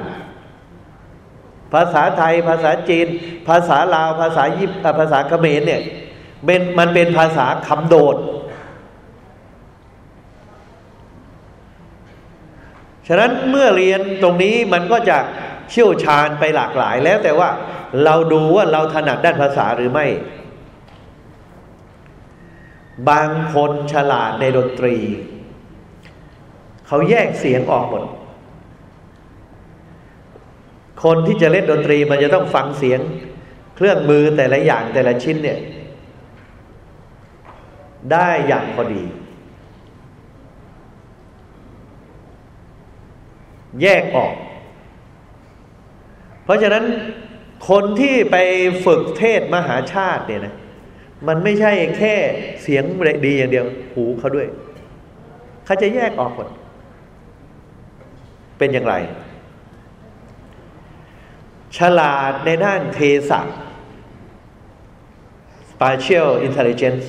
ภาษาไทยภาษาจีน ภาษาลาวภาษายิปภาษาเขมรเนี่ยเป็นมันเป็นภาษาคำโดด ฉะนั้นเมื่อเรียนตรงนี้มันก็จะเชี่ยวชาญไปหลากหลายแล้วแต่ว่าเราดูว่าเราถนัดด้านภาษาหรือไม่ บางคนฉลาดในดนตรี เขาแยกเสียงออกหมด คนที่จะเล่นดนตรีมันจะต้องฟังเสียง เครื่องมือแต่ละอย่างแต่ละชิ้นเนี่ย ได้อย่างพอดี แยกออก เพราะฉะนั้นคนที่ไปฝึกเทศมหาชาติเนี่ยนะมันไม่ใช่แค่เสียงดีอย่างเดียว หูเขาด้วย เขาจะแยกออกหมดเป็นอย่างไร ฉลาดในด้านเทศะ spatial intelligence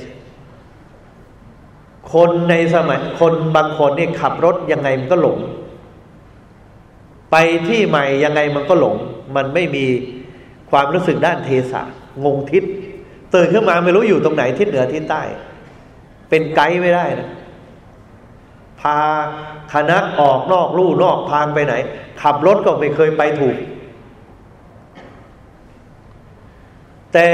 คนในสมัยคนบางคนนี่ขับรถยังไงมันก็หลง ไปที่ใหม่ยังไงมันก็หลง มันไม่มีความรู้สึกด้านเทศะงงทิศตื่นขึ้นมาไม่รู้อยู่ตรงไหนทิศเหนือทิศใต้ เป็นไกด์ไม่ได้นะพาคณะออกนอกลู่นอกทางไปไหน ขับรถก็ไม่เคยไปถูก แต่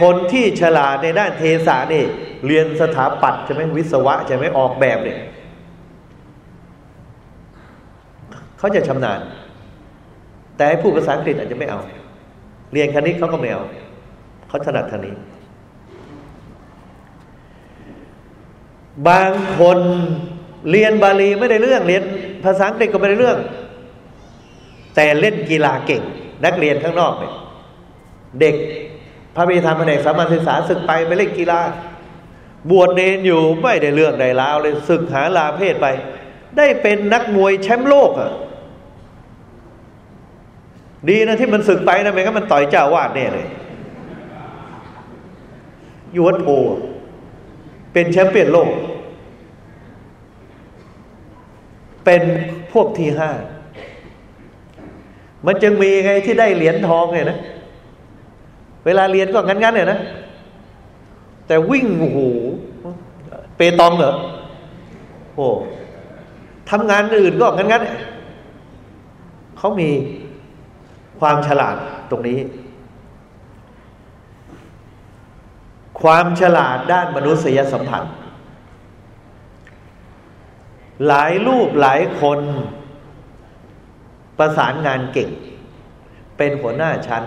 คนที่ฉลาดในด้านเทศะนี่ เรียนสถาปัตย์ใช่ไหมวิศวะใช่ไหมออกแบบเนี่ย เขาจะชำนาญ แต่ผู้ภาษาอังกฤษอาจจะไม่เอา เรียนคณิตเขาก็ไม่เอาเขาถนัดทางนี้ บางคนเรียนบาลีไม่ได้เรื่อง เรียนภาษาอังกฤษก็ไม่ได้เรื่อง แต่เล่นกีฬาเก่ง นักเรียนข้างนอกเนี่ยเด็กพระบิดาแผนกสามัญศึกษาศึกไปไปเล่นกีฬาบวชเนนอยู่ไม่ได้เรื่องใดลาวเลยศึกหาลาเพศไป ได้เป็นนักมวยแชมป์โลกอะ่ะ ดีนะที่มันสึกไปนะไม่งั้นมันต่อยเจ้าวาดแน่เลยยูวัตโพเป็นแชมป์เปี้ยนโลก เป็นพวกที่ห้า มันจึงมีไงที่ได้เหรียญทองเนี่ยนะ เวลาเรียนก็งั้นๆเนี่ยนะ แต่วิ่งโอ้โหเปตองเหรอโอ้ทำงานอื่นก็งั้นๆเขามี ความฉลาดตรงนี้ ความฉลาดด้านมนุษยสัมพันธ์ หลายรูปหลายคนประสานงานเก่ง เป็นหัวหน้าชั้น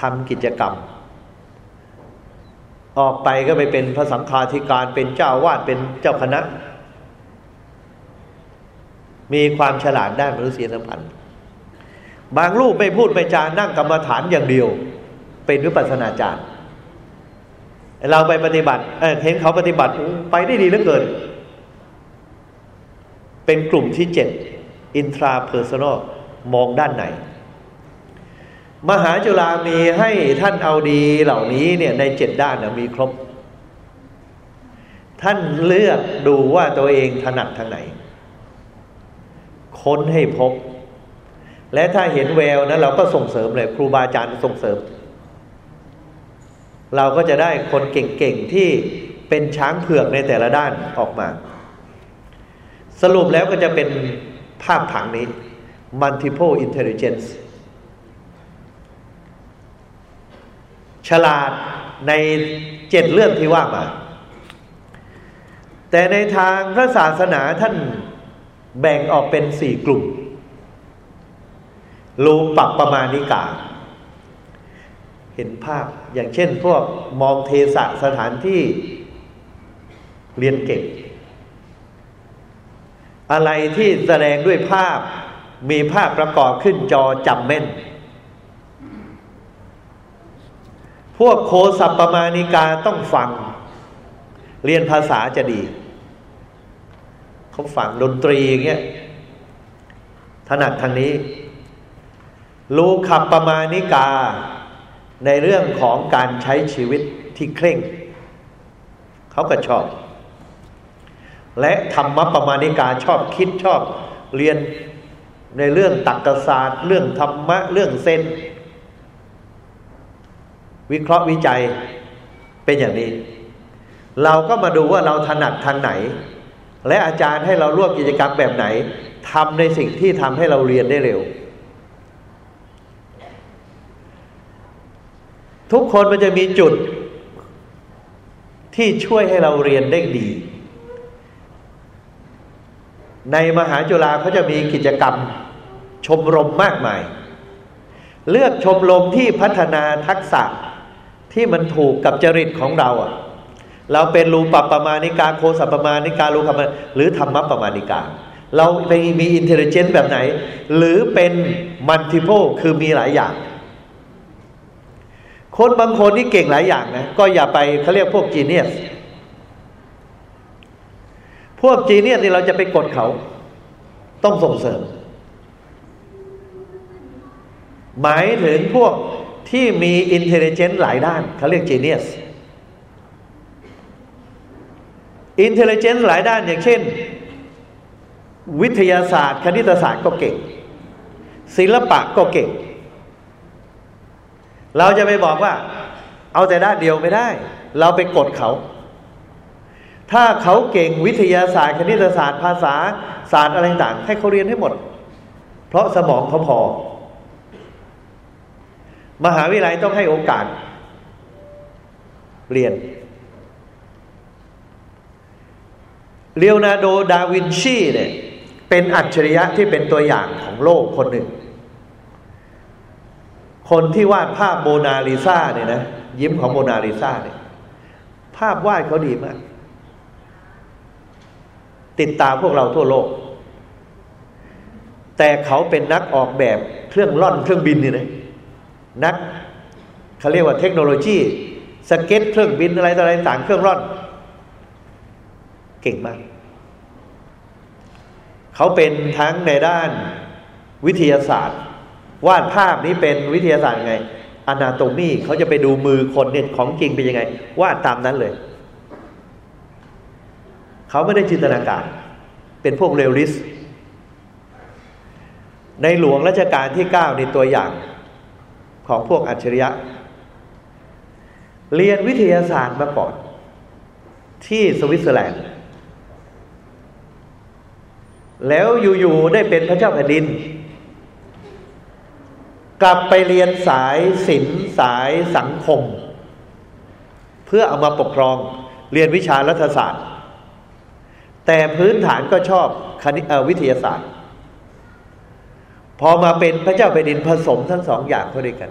ทำกิจกรรม ออกไปก็ไปเป็นพระสังฆาธิการเป็นเจ้าวาดเป็นเจ้าคณะ มีความฉลาดด้านมนุษยสัมพันธ์ บางรูปไม่พูดไม่จานั่งกรรมฐานอย่างเดียว เป็นวิปัสนาจารย์เราไปปฏิบัติเเห็นเขาปฏิบัติไปได้ดีเหลือเกิน เป็นกลุ่มที่เจ็ดอินทราเพอร์ซนอลมองด้านไหน มหาจุฬามีให้ท่านเอาดีเหล่านี้เนี่ยในเจ็ดด้านนะมีครบ ท่านเลือกดูว่าตัวเองถนัดทางไหน ค้นให้พบ และถ้าเห็นแววนะเราก็ส่งเสริมเลยครูบาอาจารย์ส่งเสริม เราก็จะได้คนเก่งๆที่เป็นช้างเผือกในแต่ละด้านออกมา สรุปแล้วก็จะเป็นภาพผังนี้ multiple intelligence ฉลาดในเจ็ดเรื่องที่ว่ามา แต่ในทางพระศาสนาท่านแบ่งออกเป็นสี่กลุ่ม รูปัประมาณิกา เห็นภาพอย่างเช่นพวกมองเทสะสถานที่เรียนเก่งอะไรที่แสดงด้วยภาพมีภาพประกอบขึ้นจอจำแม่น พวกโคสัปปมานิกาต้องฟัง เรียนภาษาจะดี เขาฟังดนตรีอย่างเงี้ยถนัดทางนี้ ลูขับประมาณิกา ในเรื่องของการใช้ชีวิตที่เคร่ง เขาก็ชอบ และธรรมประมาณิกาชอบคิดชอบเรียนในเรื่องตักกศาสตร์ เรื่องธรรมะ เรื่องเซนวิเคราะห์วิจัยเป็นอย่างนี้ เราก็มาดูว่าเราถนัดทางไหน และอาจารย์ให้เราร่วมกิจกรรมแบบไหนทำในสิ่งที่ทำให้เราเรียนได้เร็ว ทุกคนมันจะมีจุดที่ช่วยให้เราเรียนได้ดี ในมหาจุฬาเขาจะมีกิจกรรมชมรมมากมาย เลือกชมรมที่พัฒนาทักษะที่มันถูกกับจริตของเราอะ เราเป็นรูปปรมาณิกาโคสัปมาณิกาลูคมาหรือธรรมปรมาณิกา เราไปมีอินเทลเจนต์แบบไหน หรือเป็นมัลติโพคือมีหลายอย่าง คนบางคนที่เก่งหลายอย่างนะ ก็อย่าไปเขาเรียกพวกจีเนียส พวก genius นี่เราจะไปกดเขา ต้องส่งเสริม หมายถึงพวกที่มี intelligence หลายด้านเขาเรียก genius intelligence หลายด้านอย่างเช่น วิทยาศาสตร์ คณิตศาสตร์ก็เก่ง ศิลปะก็เก่ง เราจะไปบอกว่า เอาแต่ด้านเดียวไม่ได้ เราไปกดเขา ถ้าเขาเก่งวิทยาศาสตร์คณิตศาสตร์ภาษาศาสตร์อะไรต่างให้เขาเรียนให้หมด เพราะสมองเขาพอ มหาวิทยาลัยต้องให้โอกาส เรียนเลโอนาร์โด ดาวินชีเนี่ยเป็นอัจฉริยะที่เป็นตัวอย่างของโลกคนหนึ่ง คนที่วาดภาพโมนาลิซาเนี่ยนะยิ้มของโมนาลิซาเนี่ย ภาพวาดเขาดีมาก ติดตามพวกเราทั่วโลก แต่เขาเป็นนักออกแบบเครื่องล่อนเครื่องบินนี่นะนักเขาเรียกว่าเทคโนโลยี สเก็ตเครื่องบินอะไรต่ออะไรต่างเครื่องร่อน เก่งมาก เขาเป็นทั้งในด้านวิทยาศาสตร์ วาดภาพนี้เป็นวิทยาศาสตร์ไงอนาโตมีเขาจะไปดูมือคนเนี่ยของจริงเป็นยังไง วาดตามนั้นเลย เขาไม่ได้จินตนาการ เป็นพวกเรลลิส ในหลวงรัชกาลที่เก้าในตัวอย่างของพวกอัจฉริยะ เรียนวิทยาศาสตร์มาก่อน ที่สวิตเซอร์แลนด์ แล้วอยู่ ๆ ได้เป็นพระเจ้าแผ่นดิน กลับไปเรียนสายศิลป์สายสังคม เพื่อเอามาปกครองเรียนวิชารัฐศาสตร์ แต่พื้นฐานก็ชอบคณิตวิทยาศาสตร์ พอมาเป็นพระเจ้าแผ่นดินผสมทั้งสองอย่างเข้าด้วยกัน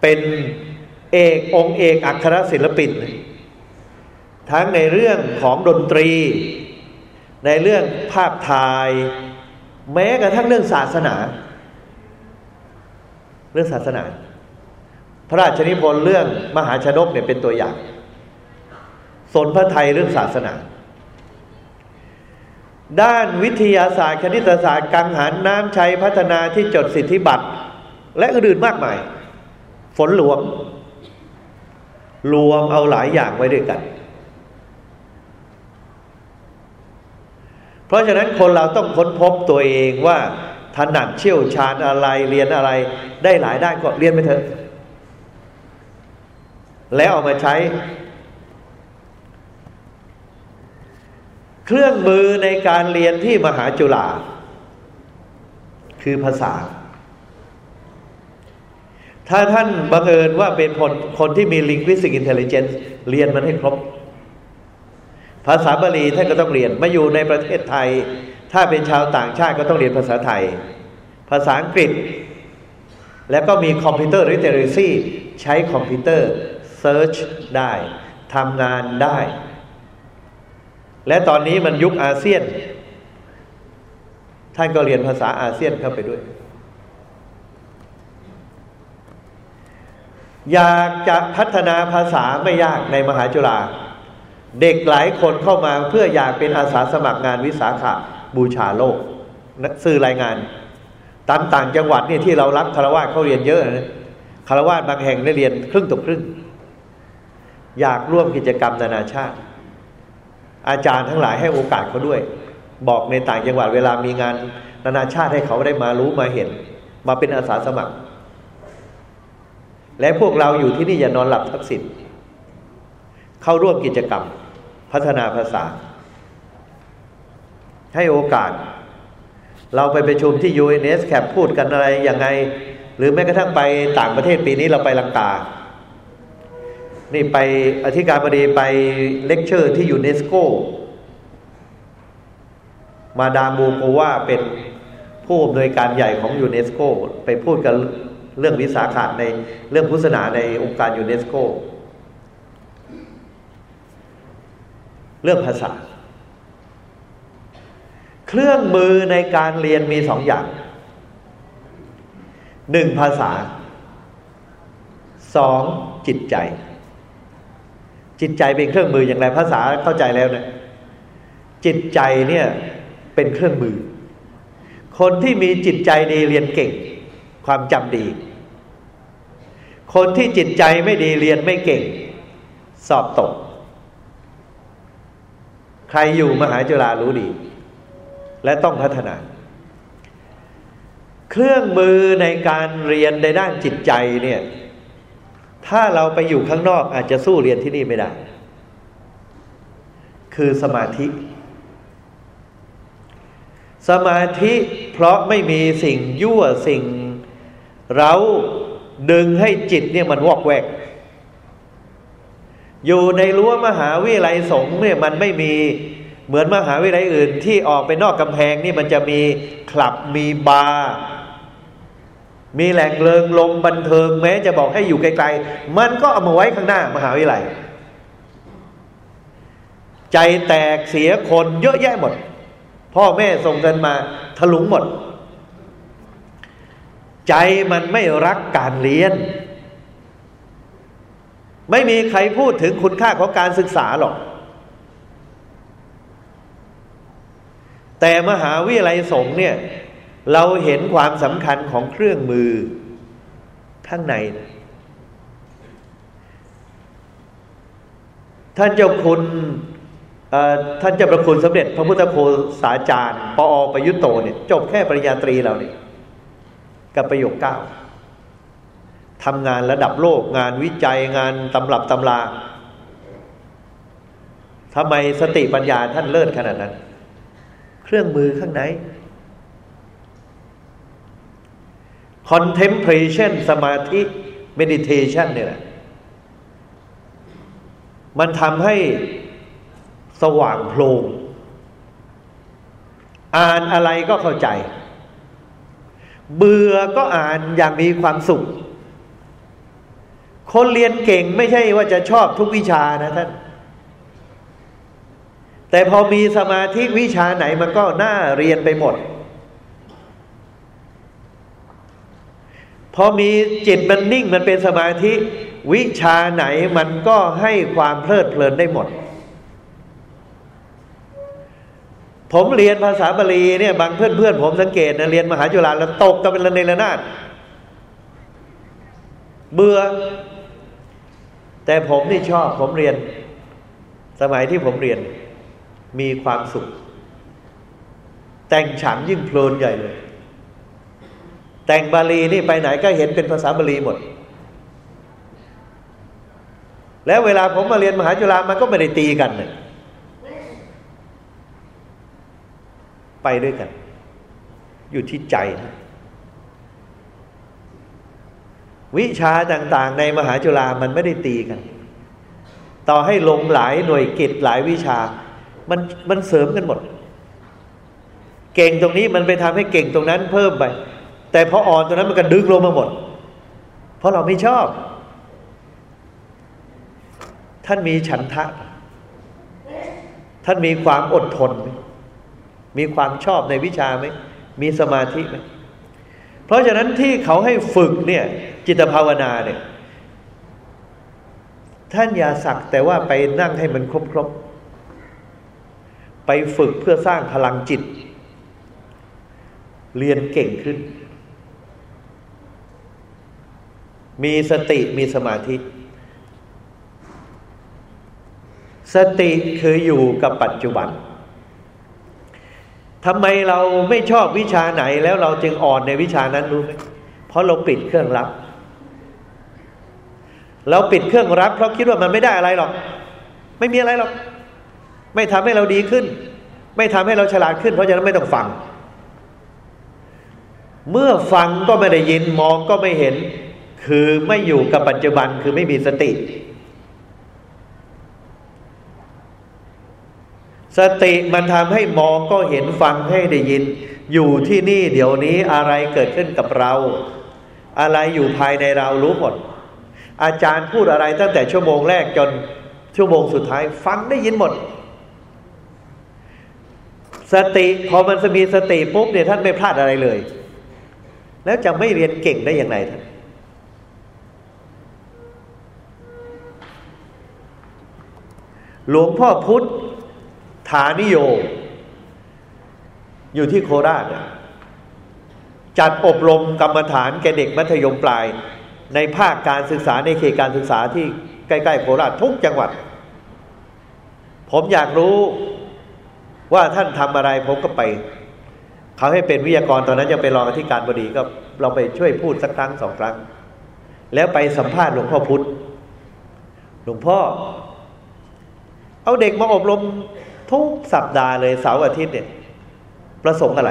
เป็นเอกองค์เอกอัครศิลปิน ทั้งในเรื่องของดนตรี ในเรื่องภาพถ่าย แม้กระทั่งเรื่องศาสนา เรื่องศาสนา พระราชนิพนธ์เรื่องมหาชนกเนี่ยเป็นตัวอย่าง สนพระไทยเรื่องศาสนา ด้านวิทยาศาสตร์คณิตศาสตร์กังหันน้ำชัยพัฒนาที่จดสิทธิบัตร และอื่นๆมากมาย ฝนหลวงรวมเอาหลายอย่างไว้ด้วยกัน เพราะฉะนั้นคนเราต้องค้นพบตัวเองว่าถนัดเชี่ยวชาญอะไรเรียนอะไร ได้หลายด้านก็เรียนไปเถอะ แล้วเอามาใช้ เครื่องมือในการเรียนที่มหาจุฬาคือภาษา ถ้าท่านบังเอิญว่าเป็นคนคนที่มี linguistic intelligence เรียนมันให้ครบ ภาษาบาลีท่านก็ต้องเรียนมาอยู่ในประเทศไทย ถ้าเป็นชาวต่างชาติก็ต้องเรียนภาษาไทย ภาษาอังกฤษ แล้วก็มี computer literacy ใช้คอมพิวเตอร์ search ได้ทำงานได้ และตอนนี้มันยุคอาเซียน ท่านก็เรียนภาษาอาเซียนเข้าไปด้วย อยากจะพัฒนาภาษาไม่ยากในมหาจุฬา เด็กหลายคนเข้ามาเพื่ออยากเป็นอาสาสมัครงานวิสาขาบูชาโลกสื่อรายงานตามต่างจังหวัดนี่ที่เรารับคารวะเขาเรียนเยอะนะคารวะบางแห่งได้เรียนครึ่งต่อครึ่ง อยากร่วมกิจกรรมนานาชาติ อาจารย์ทั้งหลายให้โอกาสเขาด้วย บอกในต่างจังหวัดเวลามีงานนานาชาติให้เขาได้มารู้มาเห็น มาเป็นอาสาสมัคร และพวกเราอยู่ที่นี่อย่านอนหลับทักษิณเข้าร่วมกิจกรรม พัฒนาภาษา ให้โอกาส เราไปประชุมที่ UNS แคปพูดกันอะไรยังไง หรือแม้กระทั่งไปต่างประเทศปีนี้เราไปลังกา นี่ไปอธิการบดีไปเลคเชอร์ที่ยูเนสโกมาดามโบโกวาเป็นผู้อำนวยการใหญ่ของยูเนสโกไปพูดกันเรื่องวิสาขาในเรื่องพุทธศาสนาในองค์การยูเนสโก เรื่องภาษา เครื่องมือในการเรียนมีสองอย่างหนึ่งภาษาสองจิตใจ จิตใจเป็นเครื่องมืออย่างไรภาษาเข้าใจแล้วเนี่ยจิตใจเนี่ยเป็นเครื่องมือ คนที่มีจิตใจดีเรียนเก่ง ความจำดี คนที่จิตใจไม่ดีเรียนไม่เก่ง สอบตก ใครอยู่มหาจุฬารู้ดี และต้องพัฒนา เครื่องมือในการเรียนในด้านจิตใจเนี่ย ถ้าเราไปอยู่ข้างนอกอาจจะสู้เรียนที่นี่ไม่ได้ คือสมาธิ สมาธิเพราะไม่มีสิ่งยั่วสิ่ง เราดึงให้จิตเนี่ยมันวอกแวก อยู่ในรั้วมหาวิทยาลัยสงฆ์เนี่ยมันไม่มีเหมือนมหาวิทยาลัยอื่น ที่ออกไปนอกกำแพงนี่มันจะมีคลับมีบาร์มีแหล่งเลิงลมบันเทิงแม้จะบอกให้อยู่ไกลๆ มันก็เอามาไว้ข้างหน้ามหาวิทยาลัย ใจแตกเสียคนเยอะแยะหมด พ่อแม่ส่งเงินมาถลุงหมด ใจมันไม่รักการเรียน ไม่มีใครพูดถึงคุณค่าของการศึกษาหรอก แต่มหาวิทยาลัยสงฆ์เนี่ย เราเห็นความสำคัญของเครื่องมือข้างใน ท่านเจ้าคุณท่านเจ้าประคุณสมเด็จ พระพุทธโฆษาจารย์ปอประยุตโตเนี่ยจบแค่ปริญญาตรีเราเนี่ยกับประโยคเก้า ทำงานระดับโลกงานวิจัยงานตำรับตำราทำไมสติปัญญาท่านเลิศขนาดนั้น เครื่องมือข้างใน contemplation สมาธิ meditation เนี่ยมันทำให้สว่างโพลงอ่านอะไรก็เข้าใจ เบื่อก็อ่านอย่างมีความสุข คนเรียนเก่งไม่ใช่ว่าจะชอบทุกวิชานะท่าน แต่พอมีสมาธิวิชาไหนมันก็น่าเรียนไปหมด พอมีจิตมันนิ่งมันเป็นสมาธิ วิชาไหนมันก็ให้ความเพลิดเพลินได้หมด ผมเรียนภาษาบาลีเนี่ยบางเพื่อนเพื่อนผมสังเกตนะเรียนมหาจุฬาแล้วตกกันเป็นระเนระนาดเบื่อ แต่ผมนี่ชอบผมเรียน สมัยที่ผมเรียนมีความสุข แต่งฉันยิ่งเพลินใหญ่เลย แต่งบาลีนี่ไปไหนก็เห็นเป็นภาษาบาลีหมด แล้วเวลาผมมาเรียนมหาจุฬามันก็ไม่ได้ตีกันเนี่ยไปด้วยกัน อยู่ที่ใจนะ วิชาต่างๆ ในมหาจุฬามันไม่ได้ตีกัน ต่อให้ลงหลายหน่วยกิจหลายวิชา มันมันเสริมกันหมด เก่งตรงนี้มันไปทำให้เก่งตรงนั้นเพิ่มไป แต่พออ่อนตรงนั้นมันก็ดึงลงมาหมด เพราะเราไม่ชอบ ท่านมีฉันทะ ท่านมีความอดทนไหมมีความชอบในวิชาไหมมีสมาธิไหมเพราะฉะนั้นที่เขาให้ฝึกเนี่ย จิตภาวนาเนี่ยท่านอย่าสักแต่ว่าไปนั่งให้มันครบครบไปฝึกเพื่อสร้างพลังจิต เรียนเก่งขึ้น มีสติมีสมาธิ สติคืออยู่กับปัจจุบันทำไมเราไม่ชอบวิชาไหนแล้วเราจึงอ่อนในวิชานั้นรู้ไหมเพราะเราปิดเครื่องรับ เราปิดเครื่องรับเพราะคิดว่ามันไม่ได้อะไรหรอก ไม่มีอะไรหรอก ไม่ทำให้เราดีขึ้น ไม่ทำให้เราฉลาดขึ้น เพราะฉะนั้นไม่ต้องฟัง เมื่อฟังก็ไม่ได้ยินมองก็ไม่เห็น คือไม่อยู่กับปัจจุบันคือไม่มีสติ สติมันทำให้มองก็เห็นฟังให้ได้ยิน อยู่ที่นี่เดี๋ยวนี้อะไรเกิดขึ้นกับเรา อะไรอยู่ภายในเรารู้หมด อาจารย์พูดอะไรตั้งแต่ชั่วโมงแรกจนชั่วโมงสุดท้าย ฟังได้ยินหมด สติพอมันจะมีสติปุ๊บเนี่ยท่านไม่พลาดอะไรเลย แล้วจะไม่เรียนเก่งได้อย่างไรท่านหลวงพ่อพุทธฐานิโย อยู่ที่โคราชจัดอบรมกรรมฐานแก่เด็กมัธยมปลาย ในภาคการศึกษาในเขตการศึกษาที่ใกล้ๆโคราชทุกจังหวัด ผมอยากรู้ว่าท่านทำอะไรผมก็ไป เขาให้เป็นวิทยากรตอนนั้นยังเป็นรองอธิการบดีก็เราไปช่วยพูดสักครั้งสองครั้ง แล้วไปสัมภาษณ์หลวงพ่อพุธหลวงพ่อ เอาเด็กมาอบรมทุกสัปดาห์เลยเสาร์อาทิตย์เนี่ย ประสงค์อะไร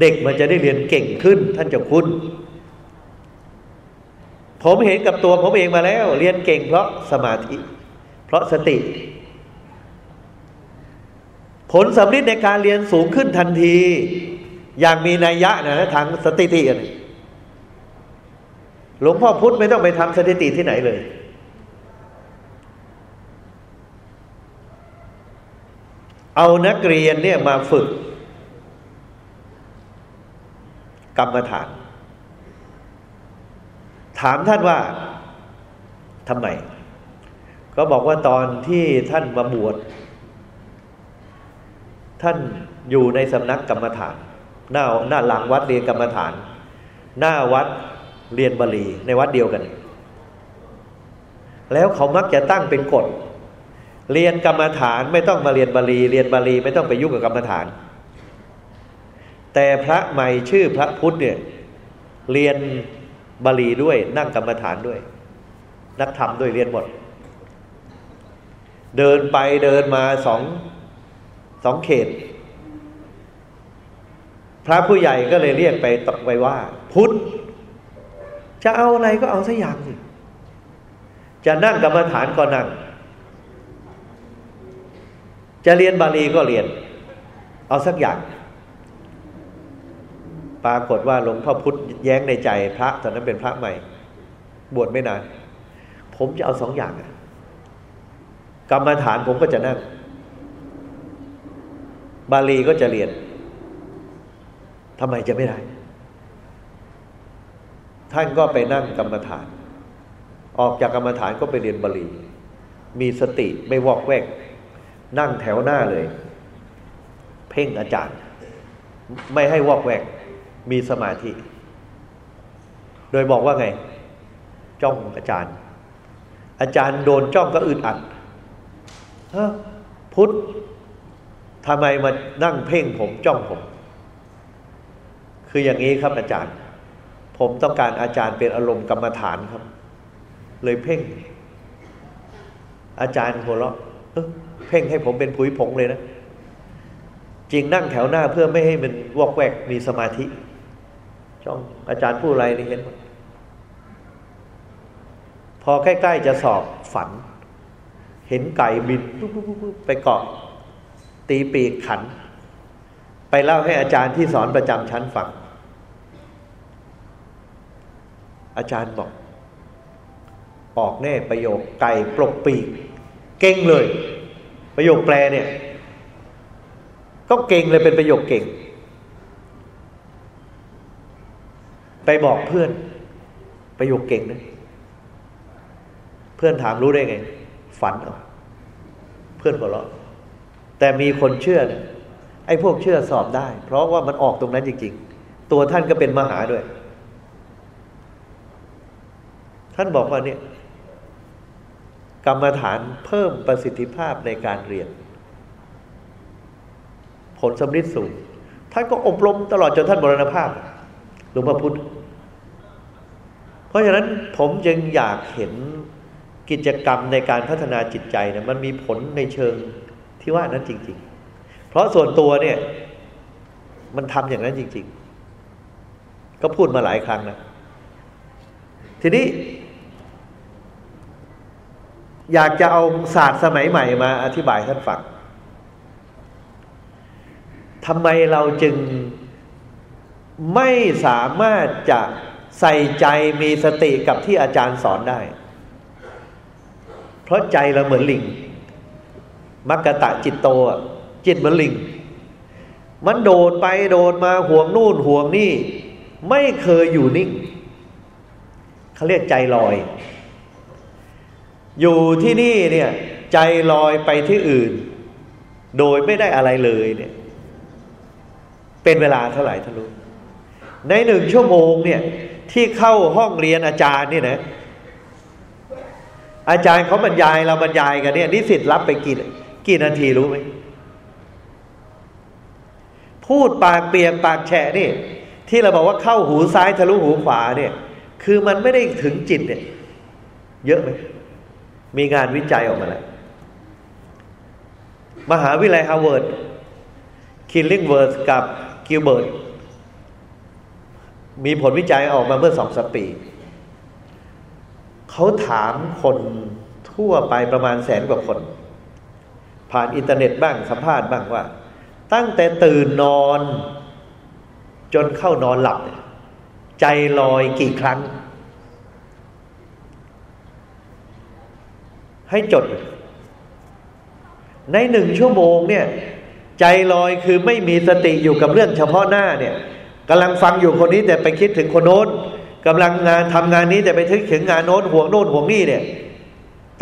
เด็กมันจะได้เรียนเก่งขึ้นท่านจะคุ้น ผมเห็นกับตัวผมเองมาแล้ว เรียนเก่งเพราะสมาธิ เพราะสติ ผลสำลิดในการเรียนสูงขึ้นทันที อย่างมีนัยยะนะทางสติติกันหลวงพ่อพุธไม่ต้องไปทำสถิติที่ไหนเลย เอานักเรียนเนี่ยมาฝึก กรรมฐาน ถามท่านว่าทำไม ก็บอกว่าตอนที่ท่านมาบวชท่านอยู่ในสำนักกรรมฐาน หน้าหน้าหลังวัดเรียนกรรมฐาน หน้าวัดเรียนบาลีในวัดเดียวกัน แล้วเขามักจะตั้งเป็นกฎ เรียนกรรมฐานไม่ต้องมาเรียนบาลี เรียนบาลีไม่ต้องไปยุ่งกับกรรมฐาน แต่พระใหม่ชื่อพระพุทธเนี่ยเรียน บาลีด้วยนั่งกรรมฐานด้วย นักธรรมด้วยเรียนหมด เดินไปเดินมาสองสองเขต พระผู้ใหญ่ก็เลยเรียกไปตไปว่า พุทธจะเอาอะไรก็เอาสักอย่างสิจะนั่งกรรมฐานก็นั่ง จะเรียนบาลีก็เรียน เอาสักอย่าง ปรากฏว่าหลวงพ่อพุธแย้งในใจพระตอนนั้นเป็นพระใหม่ บวชไม่นาน ผมจะเอาสองอย่างกรรมฐานผมก็จะนั่ง บาลีก็จะเรียนทำไมจะไม่ได้ ท่านก็ไปนั่งกรรมฐาน ออกจากกรรมฐานก็ไปเรียนบาลี มีสติไม่วอกแวก นั่งแถวหน้าเลย เพ่งอาจารย์ ไม่ให้วอกแวก มีสมาธิ โดยบอกว่าไง จ้องอาจารย์ อาจารย์โดนจ้องก็อึดอัดพุทธทำไมมานั่งเพ่งผมจ้องผม คืออย่างนี้ครับอาจารย์ ผมต้องการอาจารย์เป็นอารมณ์กรรมฐานครับ เลยเพ่ง อาจารย์หัวเราะเพ่งให้ผมเป็นผุยผงเลยนะจริงนั่งแถวหน้าเพื่อไม่ให้มันวอกแวกมีสมาธิ จ้องอาจารย์ผู้ไรนี่เห็นพอใกล้ ๆ จะสอบฝัน เห็นไก่บินไปเกาะ ตีปีกขัน ไปเล่าให้อาจารย์ที่สอนประจำชั้นฟังอาจารย์บอก ออกแน่ประโยคไก่ปลกปีก เก่งเลย ประโยคแปลเนี่ย ก็เก่งเลยเป็นประโยคเก่ง ไปบอกเพื่อน ประโยคเก่งนะเพื่อนถามรู้ได้ไง ฝันเอาเพื่อนหัวเราะแต่มีคนเชื่อนะไอ้พวกเชื่อสอบได้ เพราะว่ามันออกตรงนั้นจริง ๆ ตัวท่านก็เป็นมหาด้วย ท่านบอกว่าเนี่ย กรรมฐานเพิ่มประสิทธิภาพในการเรียน ผลสำลิดสูง ท่านก็อบรมตลอดจนท่านบรณภาพหลวงพ่อพุธ เพราะฉะนั้นผมจึงอยากเห็นกิจกรรมในการพัฒนาจิตใจเนี่ยมันมีผลในเชิงที่ว่านั้นจริง ๆ เพราะส่วนตัวเนี่ย มันทำอย่างนั้นจริง ๆ ก็พูดมาหลายครั้งนะทีนี้ อยากจะเอาศาสตร์สมัยใหม่มาอธิบายท่านฟังทำไมเราจึงไม่สามารถจะ ใส่ใจมีสติกับที่อาจารย์สอนได้ เพราะใจเราเหมือนลิงมักกะตะจิตโตจิตเหมือนลิง มันโดดไปโดดมาห่วงนู่นห่วงนี่ ไม่เคยอยู่นิ่งเขาเรียกใจลอย อยู่ที่นี่เนี่ยใจลอยไปที่อื่น โดยไม่ได้อะไรเลยเนี่ยเป็นเวลาเท่าไหร่ท่านรู้ในหนึ่งชั่วโมงเนี่ย ที่เข้าห้องเรียนอาจารย์นี่นะอาจารย์เขาบรรยายเราบรรยายกันเนี่ยนิสิตรับไปกี่กี่นาทีรู้ไหมพูดปากเปียกปากแฉะนี่ ที่เราบอกว่าเข้าหูซ้ายทะลุหูขวาเนี่ย คือมันไม่ได้ถึงจิตเนี่ย เยอะไหมมีงานวิจัยออกมาแล้วมหาวิทยาลัยฮาร์วาร์ดคิลลิงส์เวิร์ธกับกิลเบิร์ต มีผลวิจัยออกมาเมื่อสองสปปีเขาถามคนทั่วไปประมาณแสนกว่าคน ผ่านอินเทอร์เน็ตบ้างสัมภาษณ์บ้างว่า ตั้งแต่ตื่นนอน จนเข้านอนหลับ ใจลอยกี่ครั้ง ให้จด ในหนึ่งชั่วโมงเนี่ย ใจลอยคือไม่มีสติอยู่กับเรื่องเฉพาะหน้าเนี่ย กำลังฟังอยู่คนนี้แต่ไปคิดถึงคนโน้นกำลังงานทำงานนี้แต่ไปทึกถึงงานโน้นห่วงโน้นห่วงนี่เนี่ย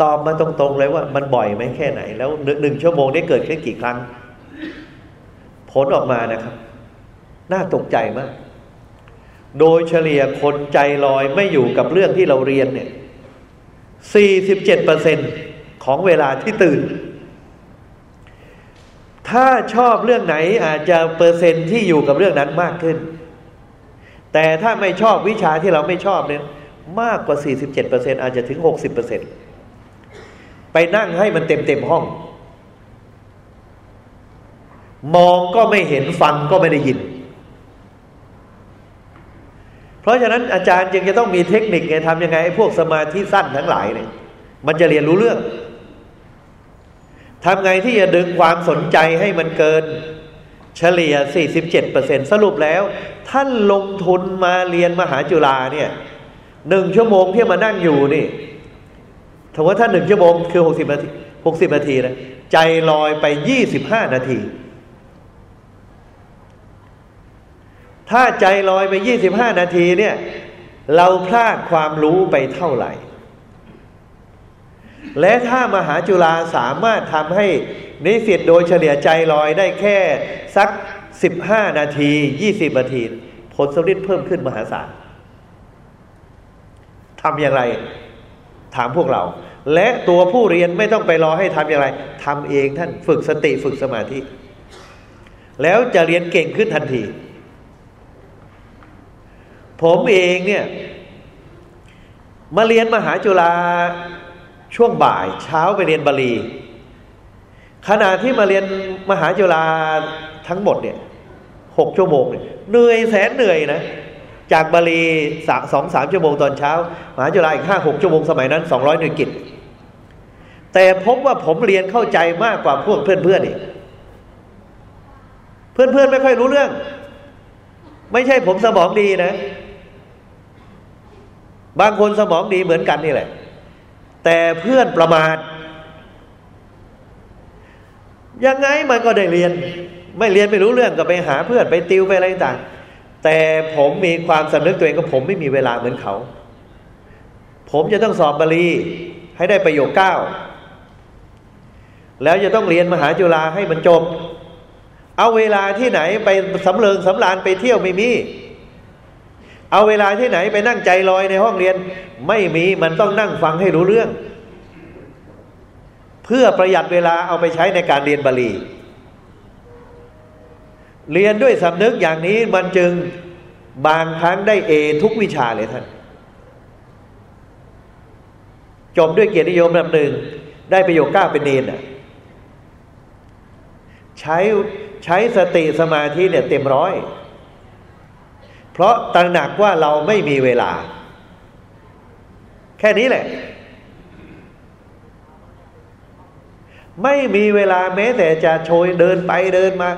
ตอบมาตรงๆเลยว่ามันบ่อยไหมแค่ไหน แล้วหนึ่งชั่วโมงนี้เกิดขึ้นกี่ครั้ง ผลออกมานะครับ น่าตกใจมาก โดยเฉลี่ยคนใจลอยไม่อยู่กับเรื่องที่เราเรียนเนี่ยสี่สิบเจ็ดเปอร์เซ็นของเวลาที่ตื่น ถ้าชอบเรื่องไหนอาจจะเปอร์เซ็นต์ที่อยู่กับเรื่องนั้นมากขึ้น แต่ถ้าไม่ชอบวิชาที่เราไม่ชอบเนี่ยมากกว่า 47%อาจจะถึง 60%ไปนั่งให้มันเต็มเต็มห้อง มองก็ไม่เห็นฟังก็ไม่ได้ยิน เพราะฉะนั้นอาจารย์จึงจะต้องมีเทคนิคไงทำยังไงไอ้พวกสมาธิสั้นทั้งหลายเนี่ย มันจะเรียนรู้เรื่องทำไงที่จะดึงความสนใจให้มันเกิน เฉลี่ย 47%สรุปแล้ว ท่านลงทุนมาเรียนมหาจุฬาเนี่ยหนึ่งชั่วโมงที่มานั่งอยู่นี่ถือว่าถ้านหนึ่งชั่วโมงคือหกสิบนาทีหกสิบนาทีนะใจลอยไปยี่สิบห้านาที ถ้าใจลอยไปยี่สิบห้านาทีเนี่ย เราพลาดความรู้ไปเท่าไหร่ และถ้ามหาจุฬาสามารถทำให้นิสิตโดยเฉลี่ยใจลอยได้แค่สักสิบห้านาทียี่สิบนาที ผลสำลิดเพิ่มขึ้นมหาศาลทำอย่างไร ถามพวกเรา และตัวผู้เรียนไม่ต้องไปรอให้ทำอย่างไรทำเองท่านฝึกสติฝึกสมาธิ แล้วจะเรียนเก่งขึ้นทันที ผมเองเนี่ยมาเรียนมหาจุฬา ช่วงบ่ายเช้าไปเรียนบาลี ขณะที่มาเรียนมหาจุฬาทั้งหมดเนี่ยหกชั่วโมงเนี่ยเหนื่อยแสนเหนื่อยนะจากบาลีสองสามชั่วโมงตอนเช้า มหาจุฬาอีกห้าหกชั่วโมงสมัยนั้นสองร้อยหน่วยกิจแต่พบว่าผมเรียนเข้าใจมากกว่าพวกเพื่อนเพื่อนอีกเพื่อนเพื่อนไม่ค่อยรู้เรื่อง ไม่ใช่ผมสมองดีนะ บางคนสมองดีเหมือนกันนี่แหละ แต่เพื่อนประมาทยังไงมันก็ได้เรียน ไม่เรียนไม่รู้เรื่องก็ไปหาเพื่อนไปติวไปอะไรต่างแต่ผมมีความสำนึกตัวเองก็ผมไม่มีเวลาเหมือนเขา ผมจะต้องสอบบาลีให้ได้ประโยคเก้าแล้วจะต้องเรียนมหาจุฬาให้มันจบ เอาเวลาที่ไหนไปสำเริงสำราญไปเที่ยวไม่มี เอาเวลาที่ไหนไปนั่งใจลอยในห้องเรียน ไม่มีมันต้องนั่งฟังให้รู้เรื่อง เพื่อประหยัดเวลาเอาไปใช้ในการเรียนบาลี เรียนด้วยสำนึกอย่างนี้มันจึงบางครั้งได้เอทุกวิชาเลยท่านจบด้วยเกียรตินิยมลำหนึ่ง ได้ประโยคก้าเป็นเนนอะใช้ใช้สติสมาธิเนี่ยเต็มร้อย เพราะตระหนักว่าเราไม่มีเวลา แค่นี้แหละ ไม่มีเวลาแม้แต่จะโชยเดินไปเดินมา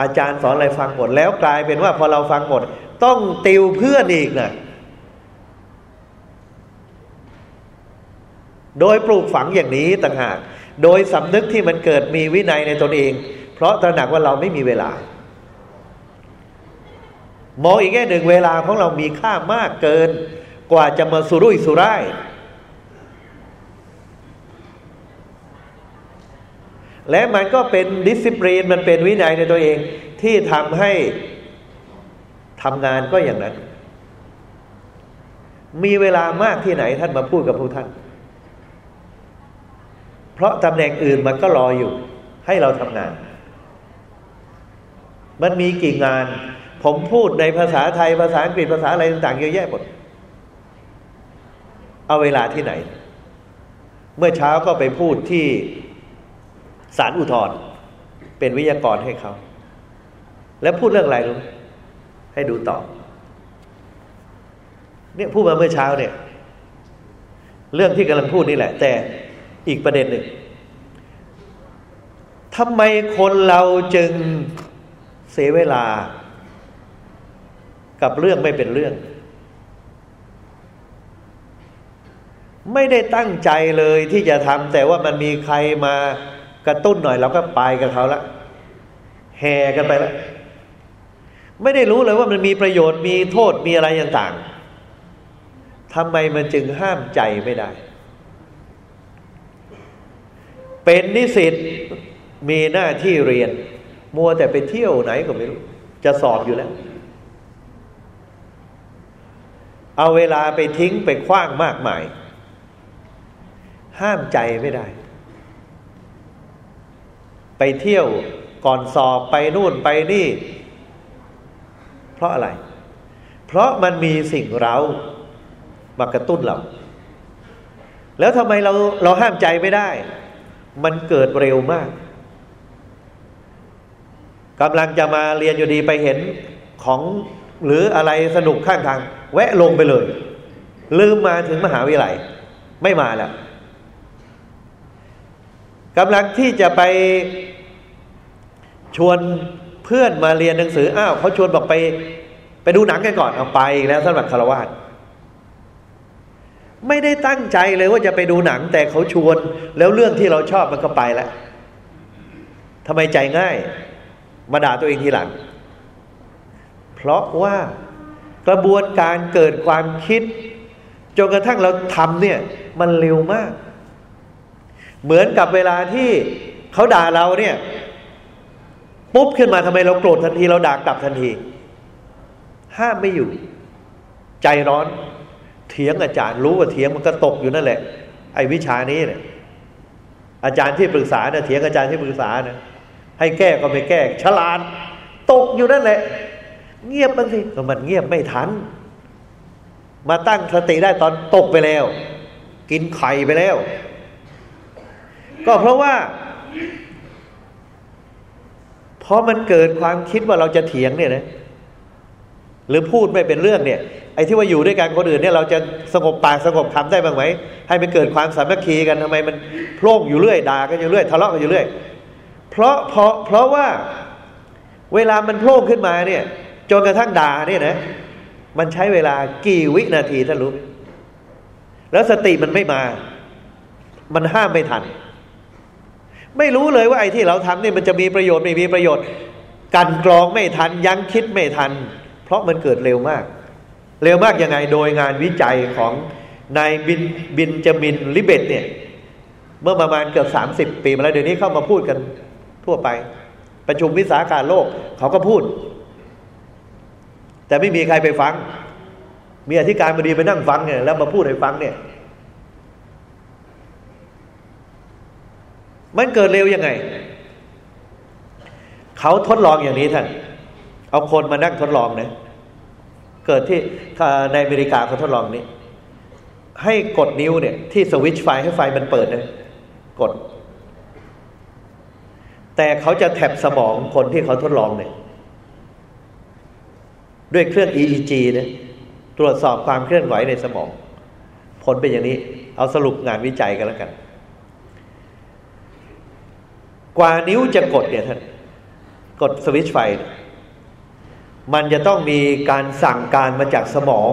อาจารย์สอนอะไรฟังหมด แล้วกลายเป็นว่าพอเราฟังหมด ต้องติวเพื่อนอีกนะโดยปลูกฝังอย่างนี้ต่างหาก โดยสำนึกที่มันเกิดมีวินัยในตนเอง เพราะตระหนักว่าเราไม่มีเวลา มองอีกแง่หนึ่งเวลาของเรามีค่ามากเกิน กว่าจะมาสุรุ่ยสุร่ายและมันก็เป็นดิสซิปลีนมันเป็นวินัยในตัวเองที่ทำให้ทำงานก็อย่างนั้น มีเวลามากที่ไหนท่านมาพูดกับพวกท่าน เพราะตำแหน่งอื่นมันก็รออยู่ ให้เราทำงาน มันมีกี่งาน ผมพูดในภาษาไทยภาษาอังกฤษภาษาอะไรต่างๆเยอะแยะหมด เอาเวลาที่ไหน เมื่อเช้าก็ไปพูดที่สารอุทธรเป็นวิทยากรให้เขา แล้วพูดเรื่องอะไรรู้ให้ดูต่อ เนี่ยพูดมาเมื่อเช้าเนี่ย เรื่องที่กำลังพูดนี่แหละ แต่อีกประเด็นหนึ่งทำไมคนเราจึงเสียเวลา กับเรื่องไม่เป็นเรื่อง ไม่ได้ตั้งใจเลยที่จะทำแต่ว่ามันมีใครมากระตุ้นหน่อยเราก็ไปกับเขาละแห่กันไปแล้วไม่ได้รู้เลยว่ามันมีประโยชน์มีโทษมีอะไรต่างๆทำไมมันจึงห้ามใจไม่ได้ เป็นนิสิตมีหน้าที่เรียน มัวแต่ไปเที่ยวไหนก็ไม่รู้ จะสอบอยู่แล้ว เอาเวลาไปทิ้งไปคว้างมากมาย ห้ามใจไม่ได้ ไปเที่ยวก่อนสอบไปนู่นไปนี่ เพราะอะไร เพราะมันมีสิ่งเรามากระตุ้นเรา แล้วทำไมเราเราห้ามใจไม่ได้ มันเกิดเร็วมากกำลังจะมาเรียนอยู่ดีไปเห็นของ หรืออะไรสนุกข้างทาง แวะลงไปเลย ลืมมาถึงมหาวิทยาลัย ไม่มาแล้วกำลังที่จะไปชวนเพื่อนมาเรียนหนังสืออ้าวเขาชวนบอกไป ไปดูหนังกันก่อนเอาไปแล้วสำหรับคารวาสไม่ได้ตั้งใจเลยว่าจะไปดูหนังแต่เขาชวน แล้วเรื่องที่เราชอบมันก็ไปแล้วทำไมใจง่าย มาด่าตัวเองทีหลัง เพราะว่ากระบวนการเกิดความคิดจนกระทั่งเราทำเนี่ยมันเร็วมาก เหมือนกับเวลาที่เขาด่าเราเนี่ยปุ๊บขึ้นมาทำไมเราโกรธทันที เราด่ากลับทันที ห้ามไม่อยู่ ใจร้อน เถียงอาจารย์รู้ว่าเถียงมันก็ตกอยู่นั่นแหละ ไอ้วิชานี้เนี่ยอาจารย์ที่ปรึกษาเนี่ยเถียงอาจารย์ที่ปรึกษาเนี่ยให้แก้ก็ไม่แก้ ฉลาด ตกอยู่นั่นแหละ เงียบมันสิก็มันเงียบไม่ทัน มาตั้งสติได้ตอนตกไปแล้ว กินไข่ไปแล้ว ก็เพราะว่าพอมันเกิดความคิดว่าเราจะเถียงเนี่ยนะหรือพูดไม่เป็นเรื่องเนี่ย ไอ้ที่ว่าอยู่ด้วยกันคนอื่นเนี่ยเราจะสงบปากสงบคำได้บ้างไหมให้มันเกิดความสามัคคีกันทำไมมันโพล่งอยู่เรื่อยด่ากันอยู่เรื่อยทะเลาะกันอยู่เรื่อย เพราะเพราะเพราะว่าเวลามันโพล่งขึ้นมาเนี่ย จนกระทั่งด่าเนี่ยนะ มันใช้เวลากี่วินาทีท่านรู้ แล้วสติมันไม่มา มันห้ามไม่ทัน ไม่รู้เลยว่าไอ้ที่เราทำเนี่ยมันจะมีประโยชน์ไม่มีประโยชน์ กันกรองไม่ทัน ยั้งคิดไม่ทัน เพราะมันเกิดเร็วมาก เร็วมากยังไงโดยงานวิจัยของนายบินบินจามินลิเบตเนี่ย เมื่อประมาณเกือบสามสิบปีมาแล้วเดี๋ยวนี้เข้ามาพูดกันทั่วไป ประชุมวิสาการโลกเขาก็พูด แต่ไม่มีใครไปฟัง มีอธิการบดีไปนั่งฟังเนี่ยแล้วมาพูดให้ฟังเนี่ย มันเกิดเร็วยังไง เขาทดลองอย่างนี้ท่าน เอาคนมานั่งทดลองนะเกิดที่ในอเมริกาเขาทดลองนี้ ให้กดนิ้วเนี่ย ที่สวิตช์ไฟให้ไฟมันเปิดนะกด แต่เขาจะแท็บสมองคนที่เขาทดลองเนี่ย ด้วยเครื่อง EEG นี่ยตรวจสอบความเคลื่อนไหวในสมอง ผลเป็นอย่างนี้ เอาสรุปงานวิจัยกันแล้วกัน กว่านิ้วจะกดเนี่ยท่านกดสวิตช์ไฟ มันจะต้องมีการสั่งการมาจากสมอง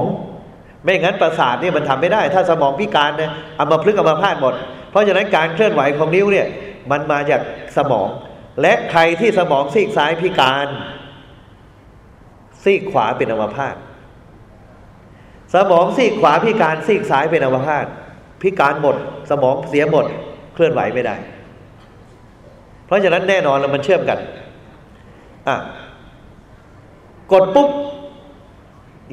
ไม่งั้นประสาทเนี่ยมันทำไม่ได้ ถ้าสมองพิการเนี่ยเอามาพลึกเอามาพลาดหมด เพราะฉะนั้นการเคลื่อนไหวของนิ้วเนี่ย มันมาจากสมอง และใครที่สมองซีกซ้ายพิการ ซีกขวาเป็นอัมพาตสมองซีกขวาพิการซีกซ้ายเป็นอัมพาตพิการหมด สมองเสียหมด เคลื่อนไหวไม่ได้ เพราะฉะนั้นแน่นอนแล้วมันเชื่อมกันอะกดปุ๊บ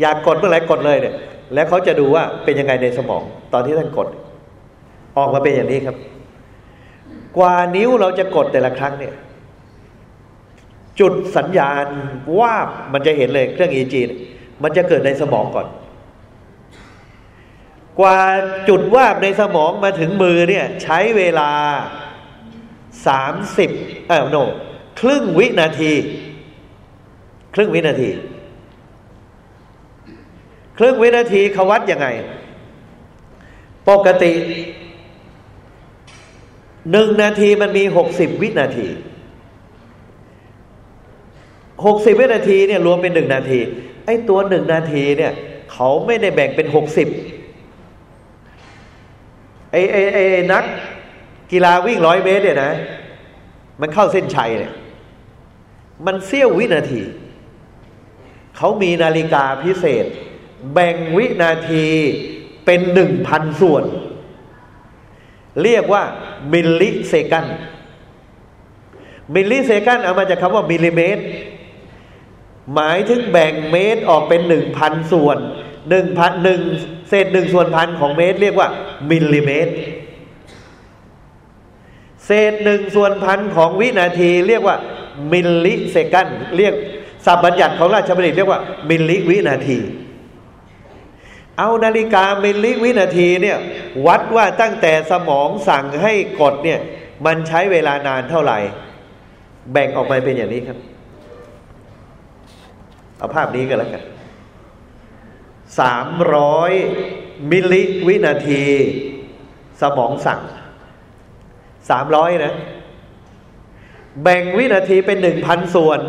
อยากกดเมื่อไหร่กดเลยเนี่ย แล้วเขาจะดูว่าเป็นยังไงในสมอง ตอนที่ท่านกด ออกมาเป็นอย่างนี้ครับ กว่านิ้วเราจะกดแต่ละครั้งเนี่ย จุดสัญญาณว่ามันจะเห็นเลยเครื่อง EG มันจะเกิดในสมองก่อน กว่าจุดว่าในสมองมาถึงมือเนี่ย ใช้เวลาสามสิบเออโนครึ่งวินาที ครึ่งวินาที ครึ่งวินาทีเขาวัดยังไง ปกติหนึ่งนาทีมันมีหกสิบวินาที หกสิบวินาทีเนี่ยรวมเป็นหนึ่งนาที ไอ้ตัวหนึ่งนาทีเนี่ยเขาไม่ได้แบ่งเป็นหกสิบไอ้ไอ้ไอ้นักกีฬาวิ่งร้อยเมตรเนี่ยนะ มันเข้าเส้นชัยเนี่ยมันเสี้ยววินาที เขามีนาฬิกาพิเศษ แบ่งวินาทีเป็นหนึ่งพันส่วน เรียกว่า millisecond millisecond เอามาจากคำว่ามิลลิเมตร หมายถึงแบ่งเมตรออกเป็นหนึ่งพันส่วนหนึ่งพันหนึ่งเศษหนึ่งส่วนพันของเมตร เรียกว่า มิลลิเมตร เศษหนึ่งส่วนพันของวินาที เรียกว่า millisecond เรียกศัพท์บัญญัติของราชบัณฑิตเรียกว่า มิลลิวินาที เอานาฬิกามิลลิวินาทีเนี่ยวัดว่าตั้งแต่สมองสั่งให้กดเนี่ยมันใช้เวลานานเท่าไหร่ แบ่งออกมาเป็นอย่างนี้ครับ เอาภาพนี้กันแล้วกันสามร้อยมิลลิวินาที สมองสั่งสามร้อยนะ แบ่งวินาทีเป็นหนึ่งพันส่วน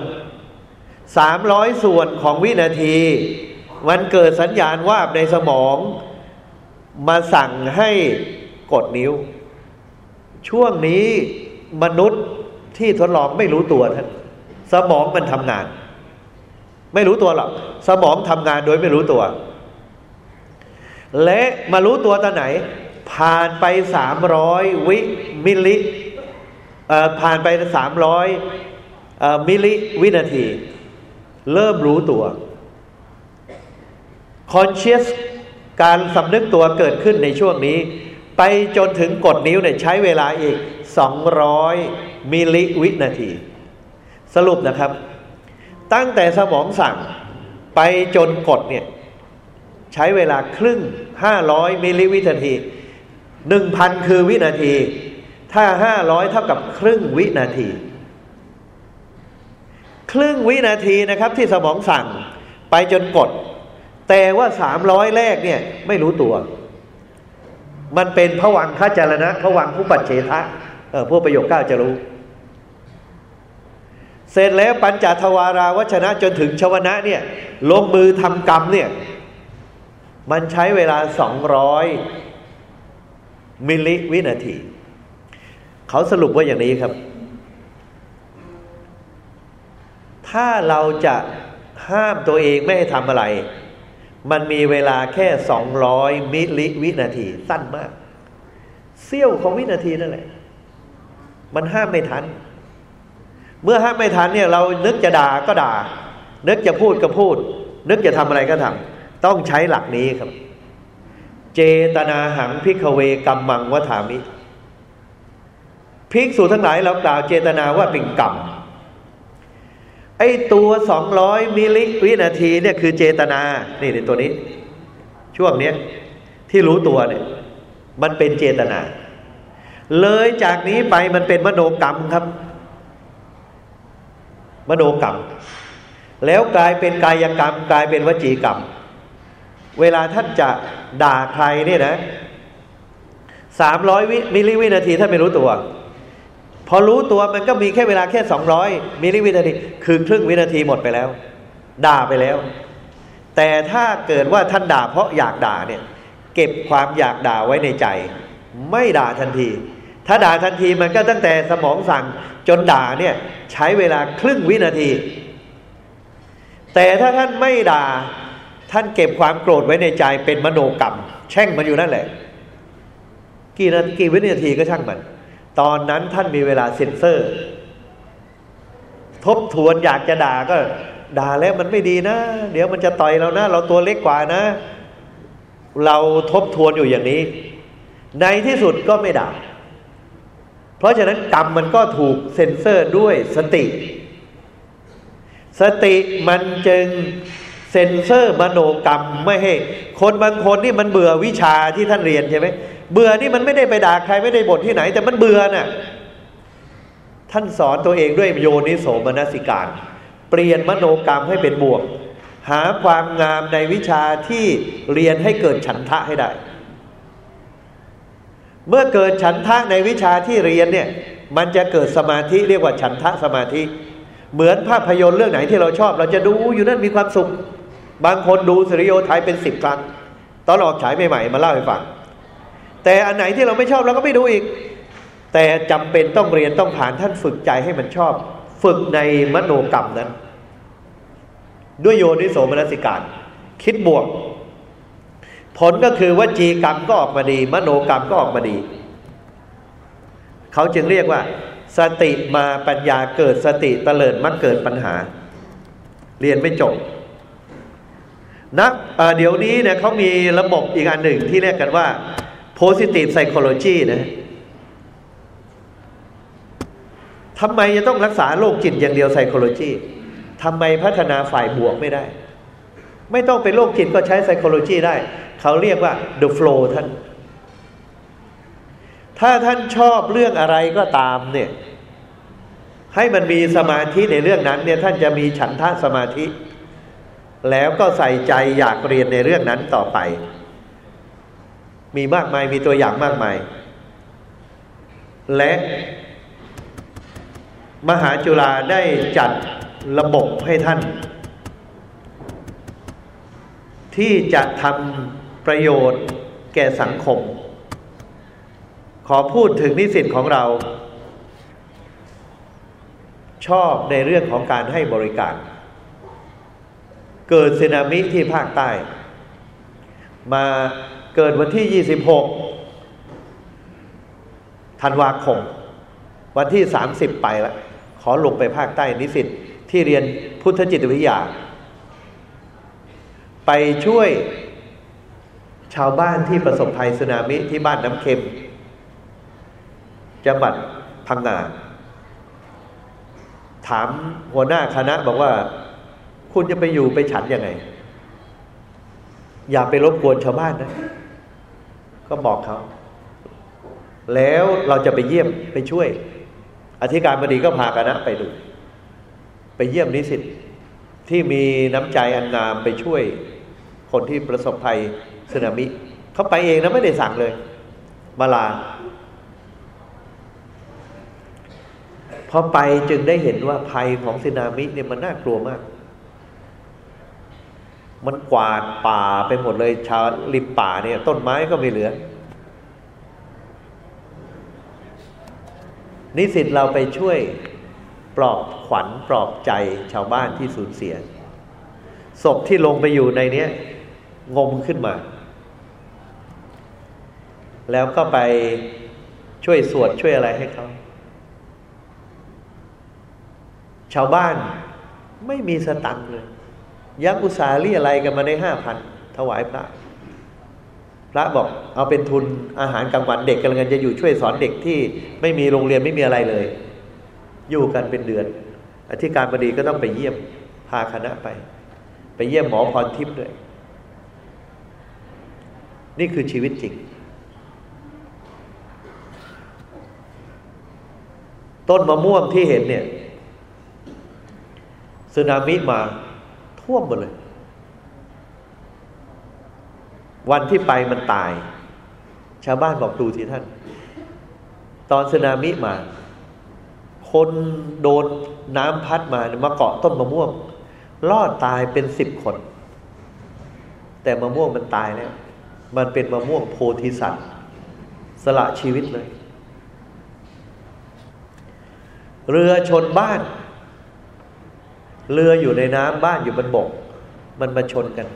สามร้อยส่วนของวินาที มันเกิดสัญญาณวาบในสมอง มาสั่งให้กดนิ้ว ช่วงนี้มนุษย์ที่ทดลองไม่รู้ตัวท่านสมองมันทำงาน ไม่รู้ตัวหรอกสมองทำงานโดยไม่รู้ตัว และมารู้ตัวตอนไหน ผ่านไปสามร้อยวิมิลลิผ่านไปสามร้อยมิลลิวินาที เริ่มรู้ตัว conscious การสำนึกตัวเกิดขึ้นในช่วงนี้ ไปจนถึงกดนิ้วเนี่ยใช้เวลาอีก 200 มิลลิวินาที สรุปนะครับ ตั้งแต่สมองสั่งไปจนกดเนี่ยใช้เวลาครึ่ง 500 มิลลิวินาที 1,000 คือวินาที ถ้า 500 เท่ากับครึ่งวินาที ครึ่งวินาทีนะครับที่สมองสั่งไปจนกด แต่ว่าสามร้อยแรกเนี่ยไม่รู้ตัว มันเป็นผวังคจารณะผวังผู้ปัจเฉทะเออพวกประโยคเก้าจะรู้ เสร็จแล้วปัญจทวาราวัชนะจนถึงชวนะเนี่ยลงมือทำกรรมเนี่ยมันใช้เวลาสองร้อยมิลลิวินาที เขาสรุปว่าอย่างนี้ครับ ถ้าเราจะห้ามตัวเองไม่ให้ทำอะไร มันมีเวลาแค่สองร้อยมิลลิวินาที สั้นมาก เสี้ยวของวินาทีนั่นแหละ มันห้ามไม่ทัน เมื่อห้ามไม่ทันเนี่ยเรานึกจะด่าก็ด่า นึกจะพูดก็พูด นึกจะทำอะไรก็ทำต้องใช้หลักนี้ครับ เจตนาหังพิกเวกัมมังวถามิภิกษุทั้งหลายเรากล่าวเจตนาว่าเป็นกรรมไอ้ตัวสองร้อยมิลลิวินาทีเนี่ยคือเจตนา นี่ในตัวนี้ ช่วงเนี้ยที่รู้ตัวเนี่ย มันเป็นเจตนา เลยจากนี้ไปมันเป็นมโนกรรมครับ มโนกรรม แล้วกลายเป็นกายกรรม กลายเป็นวจีกรรม เวลาท่านจะด่าใครเนี่ยนะสามร้อยมิลลิวินาทีท่านไม่รู้ตัว พอรู้ตัวมันก็มีแค่เวลาแค่สองร้อยมิลลิวินาที คือครึ่งวินาทีหมดไปแล้ว ด่าไปแล้ว แต่ถ้าเกิดว่าท่านด่าเพราะอยากด่าเนี่ย เก็บความอยากด่าไว้ในใจ ไม่ด่าทันที ถ้าด่าทันทีมันก็ตั้งแต่สมองสั่งจนด่าเนี่ยใช้เวลาครึ่งวินาที แต่ถ้าท่านไม่ด่าท่านเก็บความโกรธไว้ในใจเป็นมโนกรรม แช่งมันอยู่นั่นแหละ กี่นาทีกี่วินาทีก็ช่างมัน ตอนนั้นท่านมีเวลาเซ็นเซอร์ ทบทวนอยากจะด่าก็ ด่าแล้วมันไม่ดีนะ เดี๋ยวมันจะต่อยเรานะ เราตัวเล็กกว่านะ เราทบทวนอยู่อย่างนี้ ในที่สุดก็ไม่ด่า เพราะฉะนั้นกรรมมันก็ถูกเซ็นเซอร์ด้วยสติ สติมันจึงเซ็นเซอร์มโนกรรมไม่ให้ คนบางคนนี่มันเบื่อวิชาที่ท่านเรียนใช่ไหมเบื่อนี่มันไม่ได้ไปด่าใครไม่ได้บ่นที่ไหน แต่มันเบื่อน่ะท่านสอนตัวเองด้วยโยนิโสมนสิการ เปลี่ยนมโนกรรมให้เป็นบวก หาความงามในวิชาที่เรียนให้เกิดฉันทะให้ได้ เมื่อเกิดฉันทะในวิชาที่เรียนเนี่ยมันจะเกิดสมาธิเรียกว่าฉันทะสมาธิ เหมือนภาพยนตร์เรื่องไหนที่เราชอบ เราจะดูอยู่นั่นมีความสุข บางคนดูสุริโยไทยเป็นสิบครั้ง ตอนออกฉายใหม่ๆมาเล่าให้ฟัง แต่อันไหนที่เราไม่ชอบเราก็ไม่ดูอีก แต่จำเป็นต้องเรียนต้องผ่านท่านฝึกใจให้มันชอบ ฝึกในมโนกรรมนั้น ด้วยโยนิโสมนสิการ คิดบวก ผลก็คือว่าจีกรรมก็ออกมาดี มโนกรรมก็ออกมาดี เขาจึงเรียกว่า สติมาปัญญาเกิดสติเตลิดมักเกิดปัญหา เรียนไม่จบนักเดี๋ยวนี้เนี่ยเขามีระบบอีกอันหนึ่งที่เรียกกันว่า positive psychology นะทำไมจะต้องรักษาโรคจิตอย่างเดียว psychology ทำไมพัฒนาฝ่ายบวกไม่ได้ ไม่ต้องเป็นโรคจิตก็ใช้ psychology ได้ เขาเรียกว่า the flow ท่าน ถ้าท่านชอบเรื่องอะไรก็ตามเนี่ย ให้มันมีสมาธิในเรื่องนั้น เนี่ยท่านจะมีฉันทะสมาธิ แล้วก็ใส่ใจอยากเรียนในเรื่องนั้นต่อไป มีมากมายมีตัวอย่างมากมาย และมหาจุฬาได้จัดระบบให้ท่าน ที่จะทำ ประโยชน์แก่สังคม ขอพูดถึงนิสิตของเรา ชอบในเรื่องของการให้บริการ เกิดสึนามิที่ภาคใต้ มาเกิดวันที่ 26 ธันวาคม วันที่ 30 ไปแล้วขอลงไปภาคใต้นิสิตที่เรียนพุทธจิตวิทยา ไปช่วย ชาวบ้านที่ประสบภัยสึนามิที่บ้านน้ำเค็ม จังหวัดพังงาถามหัวหน้าคณะบอกว่า คุณจะไปอยู่ไปฉันยังไง อย่าไปรบกวนชาวบ้านนะ ก็บอกเขา แล้วเราจะไปเยี่ยมไปช่วย อธิการบดีก็พาคณะไปดู ไปเยี่ยมนิสิตที่มีน้ำใจอันงามไปช่วยคนที่ประสบภัย สึนามิเขาไปเองนะไม่ได้สั่งเลย มาลาพอไปจึงได้เห็นว่าภัยของสึนามิเนี่ยมันน่ากลัวมาก มันกวาดป่าไปหมดเลย ชาวริมป่าเนี่ย ต้นไม้ก็ไม่เหลือ นิสิตเราไปช่วยปลอบขวัญปลอบใจชาวบ้านที่สูญเสียศพที่ลงไปอยู่ในเนี้ย งมขึ้นมา แล้วก็ไปช่วยสวดช่วยอะไรให้เขาชาวบ้านไม่มีสตังค์เลยยักอุตสาเรียอะไรกันมาได้ห้าพันถวายพระ พระบอกเอาเป็นทุนอาหารกลางวันเด็กกำลังจะอยู่ช่วยสอนเด็กที่ไม่มีโรงเรียนไม่มีอะไรเลย อยู่กันเป็นเดือนอธิการบดีก็ต้องไปเยี่ยมพาคณะไป ไปเยี่ยมหมอพรทิพย์ด้วย นี่คือชีวิตจริง ต้นมะม่วงที่เห็นเนี่ยสึนามิมาท่วมหมดเลย วันที่ไปมันตาย ชาวบ้านบอกดูสิท่าน ตอนสึนามิมา คนโดนน้ำพัดมามาเกาะต้นมะม่วงรอดตายเป็นสิบคน แต่มะม่วงมันตายแล้ว มันเป็นมะม่วงโพธิสัตว์ สละชีวิตเลย เรือชนบ้าน เรืออยู่ในน้ำบ้านอยู่บนบก มันมาชนกัน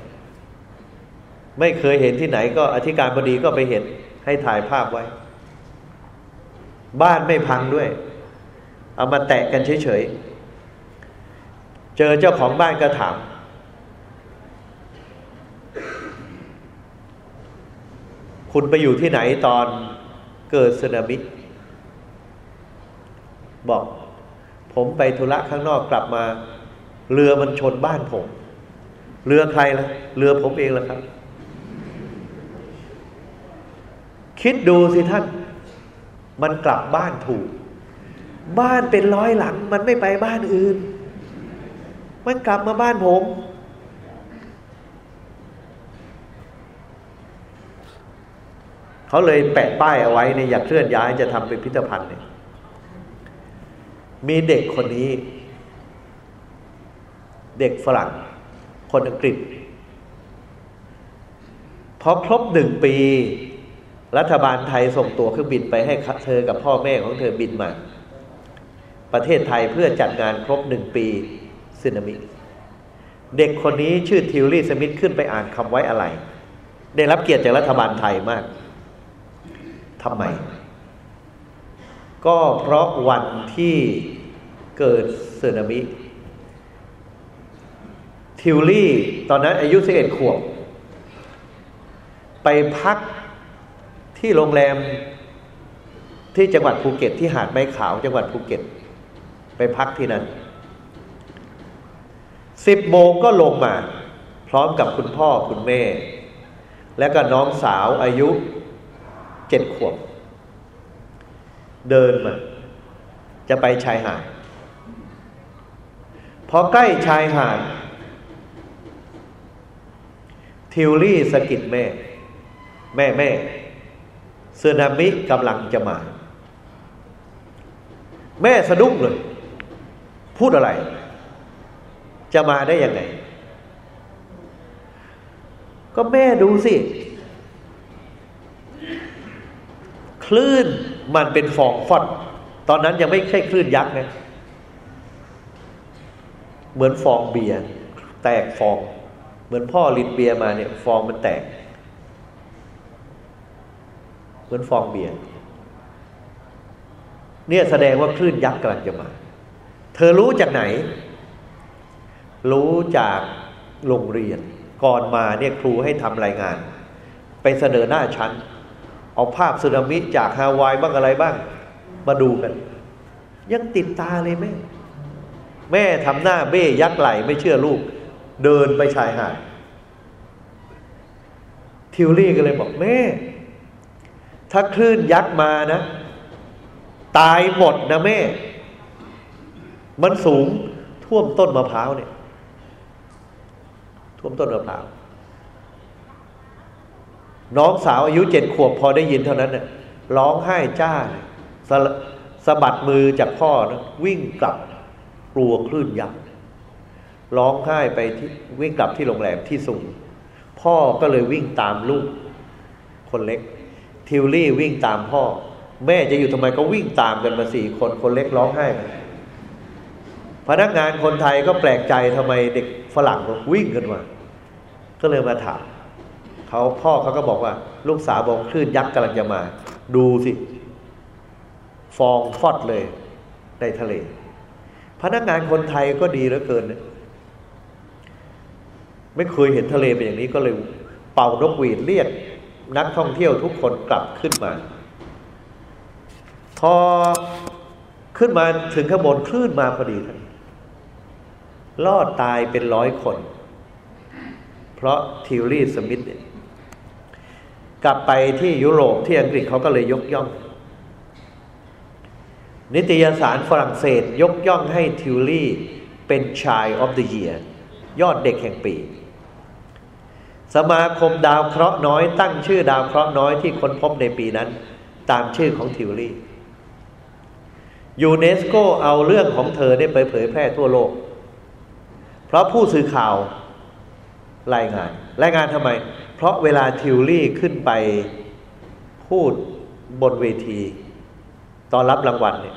ไม่เคยเห็นที่ไหนก็อธิการบดีก็ไปเห็นให้ถ่ายภาพไว้ บ้านไม่พังด้วย เอามาแตะกันเฉยๆ เจอเจ้าของบ้านก็ถามคุณไปอยู่ที่ไหนตอนเกิดสึนามิ บอก ผมไปธุระข้างนอกกลับมา เรือมันชนบ้านผม เรือใครล่ะ เรือผมเองล่ะครับ คิดดูสิท่าน มันกลับบ้านถูก บ้านเป็นร้อยหลัง มันไม่ไปบ้านอื่น มันกลับมาบ้านผมเขาเลยแปะป้ายเอาไว้ในอยากเคลื่อนย้ายจะทำเป็นพิพิธภัณฑ์เนี่ย มีเด็กคนนี้ เด็กฝรั่ง คนอังกฤษพอครบหนึ่งปี รัฐบาลไทยส่งตัวเครื่องบินไปให้เธอกับพ่อแม่ของเธอบินมา ประเทศไทยเพื่อจัดงานครบหนึ่งปีสึนามิ เด็กคนนี้ชื่อทิวลี่สมิธขึ้นไปอ่านคำไว้อะไร ได้รับเกียรติจากรัฐบาลไทยมากทำไม ก็เพราะวันที่ เกิดสึนามิทิวลี่ตอนนั้นอายุสิบเอ็ดขวบ ไปพักที่โรงแรมที่จังหวัดภูเก็ต ที่หาดไม้ขาวจังหวัดภูเก็ต ไปพักที่นั่นสิบโมงก็ลงมา พร้อมกับคุณพ่อคุณแม่ แล้วก็น้องสาวอายุเจ็ดขวบ เดินมา จะไปชายหาด พอใกล้ชายหาด ทิวลี่สกิดแม่ แม่แม่สึนามิกำลังจะมา แม่สะดุ้งเลย พูดอะไร จะมาได้ยังไง ก็แม่ดูสิ คลื่นมันเป็นฟองฟอด ตอนนั้นยังไม่ใช่คลื่นยักษ์นะ เหมือนฟองเบียร์แตกฟอง เหมือนพ่อลินเบียร์มาเนี่ย ฟองมันแตก เหมือนฟองเบียร์เนี่ยแสดงว่าคลื่นยักษ์กำลังจะมา เธอรู้จากไหน รู้จากโรงเรียน ก่อนมาเนี่ยครูให้ทำรายงาน ไปเสนอหน้าชั้น เอาภาพสึนามิจากฮาวายบ้างอะไรบ้าง มาดูกัน ยังติดตาเลยแม่ แม่ทำหน้าเบ้ยักไหลไม่เชื่อลูก เดินไปชายหาดทิวลี่ก็เลยบอกแม่ ถ้าคลื่นยักษ์มานะ ตายหมดนะแม่ มันสูงท่วมต้นมะพร้าวเนี่ย ท่วมต้นมะพร้าวน้องสาวอายุเจ็ดขวบพอได้ยินเท่านั้นเนี่ยร้องไห้จ้าสะสะบัดมือจากพ่อนะวิ่งกลับ กลัวคลื่นยักษ์ร้องไห้ไปที่วิ่งกลับที่โรงแรมที่สูง พ่อก็เลยวิ่งตามลูก คนเล็ก ทิวลี่วิ่งตามพ่อ แม่จะอยู่ทำไมก็วิ่งตามกันมาสี่คนคนเล็กร้องไห้ พนักงานคนไทยก็แปลกใจทำไมเด็กฝรั่งวิ่งกันมา ก็เลยมาถามเขาพ่อเขาก็บอกว่า ลูกสาวบอกคลื่นยักษ์กำลังจะมา ดูสิ ฟองฟอดเลยในทะเล พนักงานคนไทยก็ดีเหลือเกินนะไม่เคยเห็นทะเลเป็นอย่างนี้ก็เลยเป่านกหวีดเรียกนักท่องเที่ยวทุกคนกลับขึ้นมา พอขึ้นมาถึงข้างบนคลื่นมาพอดีท่านรอดตายเป็นร้อยคน เพราะทิวรีสมิธเนี่ยกลับไปที่ยุโรปที่อังกฤษเขาก็เลยยกย่อง นิตยสารฝรั่งเศสยกย่องให้ทิวลี่เป็น Child of the Year ยอดเด็กแห่งปี สมาคมดาวเคราะห์น้อย ตั้งชื่อดาวเคราะห์น้อยที่ค้นพบในปีนั้น ตามชื่อของ Tilly ยูเนสโกเอาเรื่องของเธอได้ไปเผยแพร่ทั่วโลก เพราะผู้สื่อข่าวรายงาน รายงานทำไม เพราะเวลา Tilly ขึ้นไปพูดบนเวที ตอนรับรางวัลเนี่ย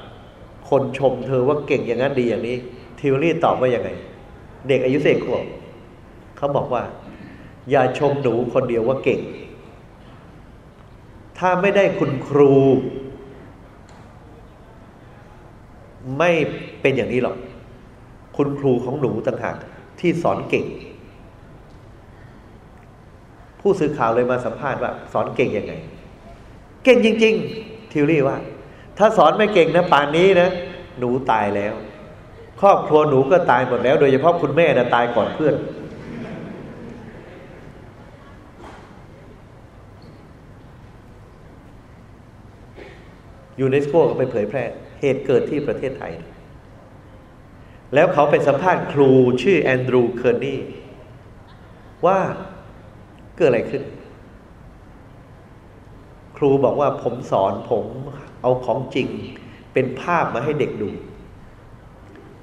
คนชมเธอว่าเก่งอย่างนั้นดีอย่างนี้ ทิวลี่ตอบว่ายังไง เด็กอายุเศษขวบเขาบอกว่า อย่าชมหนูคนเดียวว่าเก่ง ถ้าไม่ได้คุณครู ไม่เป็นอย่างนี้หรอก คุณครูของหนูต่างหากที่สอนเก่ง ผู้สื่อข่าวเลยมาสัมภาษณ์ว่า สอนเก่งยังไง เก่งจริง ๆ Tilly ว่า ถ้าสอนไม่เก่งนะป่านนี้นะหนูตายแล้ว ครอบครัวหนูก็ตายหมดแล้ว โดยเฉพาะคุณแม่นะตายก่อนเพื่อน ยูเนสโกก็ไปเผยแพร่ เหตุเกิดที่ประเทศไทย แล้วเขาไปสัมภาษณ์ครูชื่อ Andrew Kearneyว่าเกิดอะไรขึ้น ครูบอกว่าผมสอนผม เอาของจริงเป็นภาพมาให้เด็กดู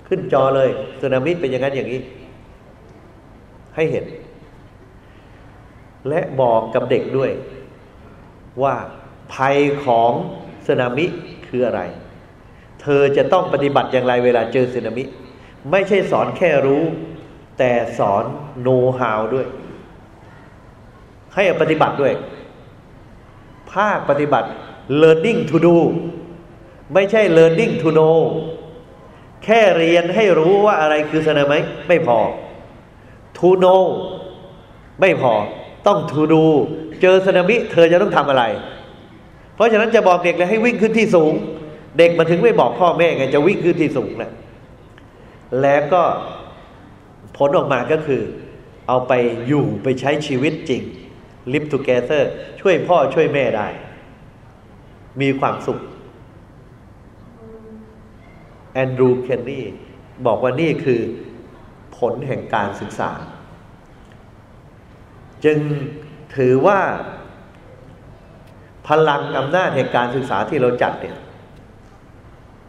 ขึ้นจอเลยสึนามิเป็นอย่างนั้นอย่างนี้ ให้เห็น และบอกกับเด็กด้วย ว่าภัยของสึนามิคืออะไร เธอจะต้องปฏิบัติอย่างไรเวลาเจอสึนามิ ไม่ใช่สอนแค่รู้ แต่สอนโน้ตฮาวด้วย ให้ปฏิบัติด้วย ภาคปฏิบัติ learning to do ไม่ใช่ learning to know แค่เรียนให้รู้ว่าอะไรคือสนามิไม่พอ to know ไม่พอต้อง to do เจอสนามิเธอจะต้องทำอะไร เพราะฉะนั้นจะบอกเด็กเลยให้วิ่งขึ้นที่สูง เด็กมันถึงไม่บอกพ่อแม่ไงจะวิ่งขึ้นที่สูงนะแล้วก็ผลออกมาก็คือ เอาไปอยู่ไปใช้ชีวิตจริง live together ช่วยพ่อช่วยแม่ได้ มีความสุข แอนดรูเคนนี่บอกว่านี่คือผลแห่งการศึกษา จึงถือว่า พลังอำนาจแห่งการศึกษาที่เราจัดเนี่ย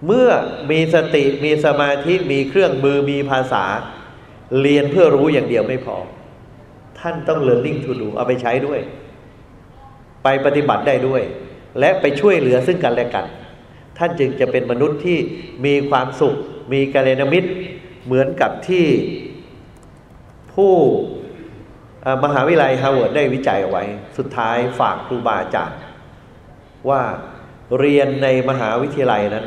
เมื่อมีสติมีสมาธิมีเครื่องมือมีภาษา เรียนเพื่อรู้อย่างเดียวไม่พอ ท่านต้อง learning to do เอาไปใช้ด้วย ไปปฏิบัติได้ด้วย และไปช่วยเหลือซึ่งกันและกัน ท่านจึงจะเป็นมนุษย์ที่มีความสุข มีกาเลนมิตร เหมือนกับที่ผู้มหาวิทยาลัยฮาร์วาร์ดได้วิจัยเอาไว้ สุดท้ายฝากครูบาอาจารย์ว่าเรียนในมหาวิทยาลัยนั้น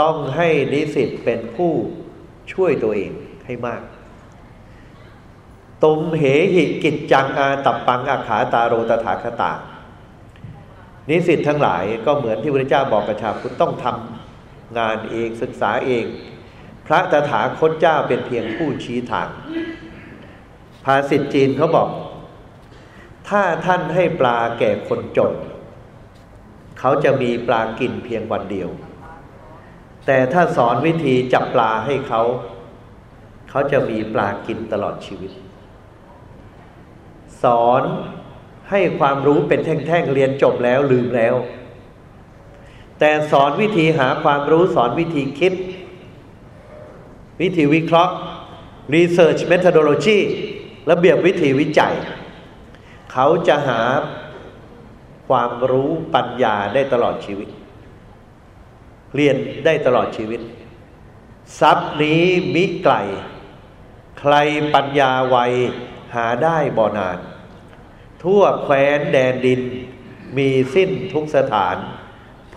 ต้องให้นิสิตเป็นผู้ช่วยตัวเองให้มากตุมเหหิกิจจังอาตัปปังอักขาตาโรตถาคตา นิสิตทั้งหลายก็เหมือนที่พระเจ้าบอกกับชาวพุทธต้องทำงานเองศึกษาเอง พระตถาคตเจ้าเป็นเพียงผู้ชี้ทางภาษิตจีนเขาบอก ถ้าท่านให้ปลาแก่คนจนเขาจะมีปลากินเพียงวันเดียว แต่ถ้าสอนวิธีจับปลาให้เขา เขาจะมีปลากินตลอดชีวิต สอน ให้ความรู้เป็นแท่งๆเรียนจบแล้วลืมแล้ว แต่สอนวิธีหาความรู้สอนวิธีคิด วิธีวิเคราะห์ research methodology ระเบียบวิธีวิจัย เขาจะหาความรู้ปัญญาได้ตลอดชีวิต เรียนได้ตลอดชีวิต ทรัพย์นี้มิไกล ใครปัญญาไวหาได้บ่อนาน ทั่วแคว้นแดนดิน มีสิ้นทุกสถาน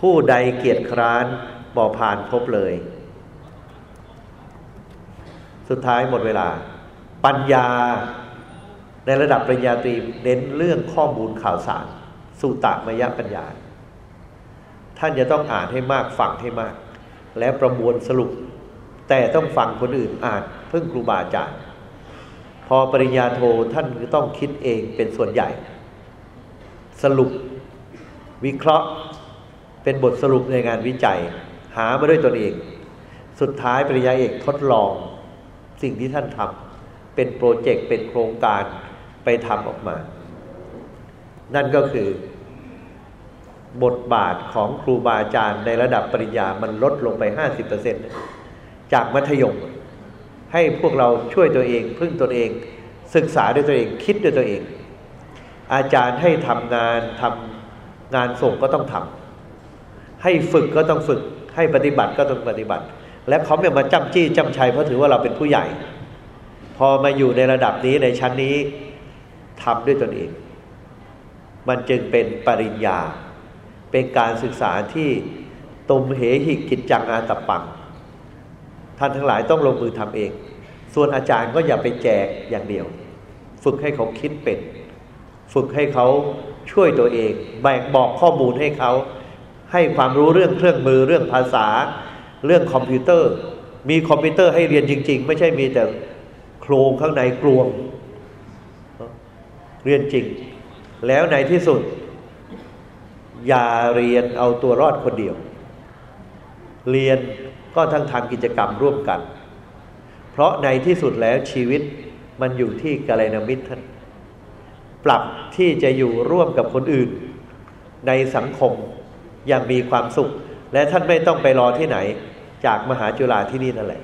ผู้ใดเกียรติคร้านบ่ผ่านพบเลย สุดท้ายหมดเวลา ปัญญาในระดับปริญญาตรีเน้นเรื่องข้อมูลข่าวสารสุตมยปัญญา ท่านจะต้องอ่านให้มากฟังให้มาก และประมวลสรุป แต่ต้องฟังคนอื่นอ่านเพิ่งครูบาอาจารย์ พอปริญญาโทท่านก็ต้องคิดเองเป็นส่วนใหญ่ สรุปวิเคราะห์เป็นบทสรุปในงานวิจัย หามาด้วยตนเอง สุดท้ายปริญญาเอกทดลองสิ่งที่ท่านทำเป็นโปรเจกต์เป็นโครงการไปทำออกมา นั่นก็คือบทบาทของครูบาอาจารย์ในระดับปริญญามันลดลงไป 50%จากมัธยม ให้พวกเราช่วยตัวเอง พึ่งตัวเอง ศึกษาด้วยตัวเองคิดด้วยตัวเอง อาจารย์ให้ทำงานทำงานส่งก็ต้องทำให้ฝึกก็ต้องฝึก ให้ปฏิบัติก็ต้องปฏิบัติ และเขาไม่มาจ้ำจี้จ้ำชัยเพราะถือว่าเราเป็นผู้ใหญ่ พอมาอยู่ในระดับนี้ในชั้นนี้ทำด้วยตนเอง มันจึงเป็นปริญญา เป็นการศึกษาที่ตมเหหิกิจจังอาตปัง ท่านทั้งหลายต้องลงมือทำเอง ส่วนอาจารย์ก็อย่าไปแจกอย่างเดียว ฝึกให้เขาคิดเป็น ฝึกให้เขาช่วยตัวเอง แบ่งบอกข้อมูลให้เขา ให้ความรู้เรื่องเครื่องมือเรื่องภาษา เรื่องคอมพิวเตอร์ มีคอมพิวเตอร์ให้เรียนจริง ๆ ไม่ใช่มีแต่โครงข้างในกลวง เรียนจริง แล้วในที่สุด อย่าเรียนเอาตัวรอดคนเดียว เรียน ก็ทั้งทำกิจกรรมร่วมกัน เพราะในที่สุดแล้วชีวิตมันอยู่ที่กาลนามิตรท่านปรับที่จะอยู่ร่วมกับคนอื่น ในสังคมอย่างมีความสุข และท่านไม่ต้องไปรอที่ไหน จากมหาจุฬาที่นี่นั่นแหละ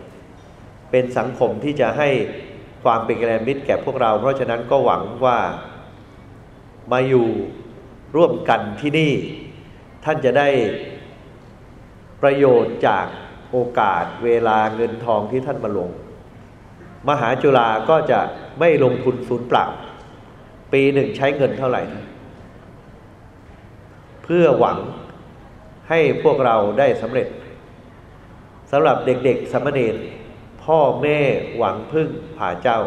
เป็นสังคมที่จะให้ความเป็นกาลนามิตรแก่พวกเรา เพราะฉะนั้นก็หวังว่ามาอยู่ร่วมกันที่นี่ ท่านจะได้ประโยชน์จาก โอกาสเวลาเงินทองที่ท่านมาลง มหาจุฬาก็จะไม่ลงทุนศูนย์เปล่า ปีหนึ่งใช้เงินเท่าไหร่ เพื่อหวังให้พวกเราได้สำเร็จสำหรับเด็กๆสมณเณรพ่อแม่หวังพึ่งผ่าเจ้า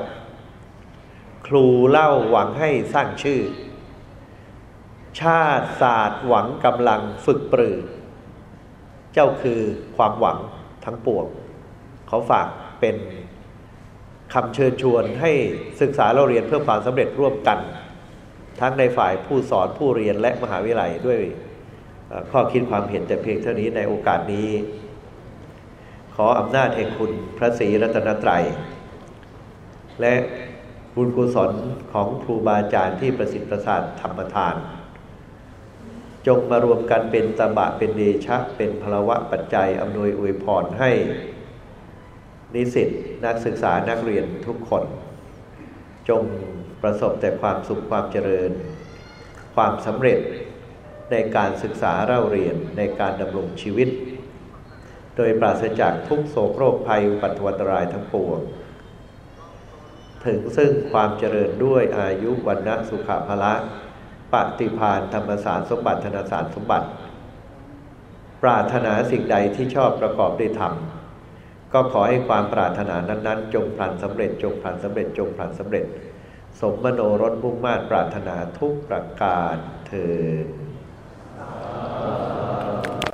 ครูเล่าหวังให้สร้างชื่อ ชาติศาสตร์หวังกำลังฝึกปรือ เจ้าคือความหวังทั้งปวงเขาฝากเป็นคำเชิญชวนให้ศึกษาเราเรียนเพื่อความสำเร็จร่วมกัน ทั้งในฝ่ายผู้สอนผู้เรียนและมหาวิทยาลัยด้วยข้อคิดความเห็นแต่เพียงเท่านี้ในโอกาสนี้ ขออำนาจแห่งคุณพระศรีรัตนตรัย และบุญกุศลของครูบาอาจารย์ที่ประสิทธิ์ประสาทธรรมทาน จงมารวมกันเป็นตบะเป็นเดชะ เป็นพลวะปัจจัยอำนวยอวยพรให้ นิสิตนักศึกษานักเรียนทุกคน จงประสบแต่ความสุขความเจริญ ความสำเร็จในการศึกษาเล่าเรียนในการดำรงชีวิต โดยปราศจากทุกโศกโรคภัยปัตวัตรายทั้งปวง ถึงซึ่งความเจริญด้วยอายุวันนะสุขภละ ปฏิพานธรรมสารสมบัติธนสารสมบัติ ปรารถนาสิ่งใดที่ชอบประกอบด้วยธรรมก็ขอให้ความปรารถนานั้น ๆ จงพลันสำเร็จจงพลันสำเร็จจงพลันสำเร็จ สมมโนรสมุ่งมา่ปรารถนาทุกประการเถิด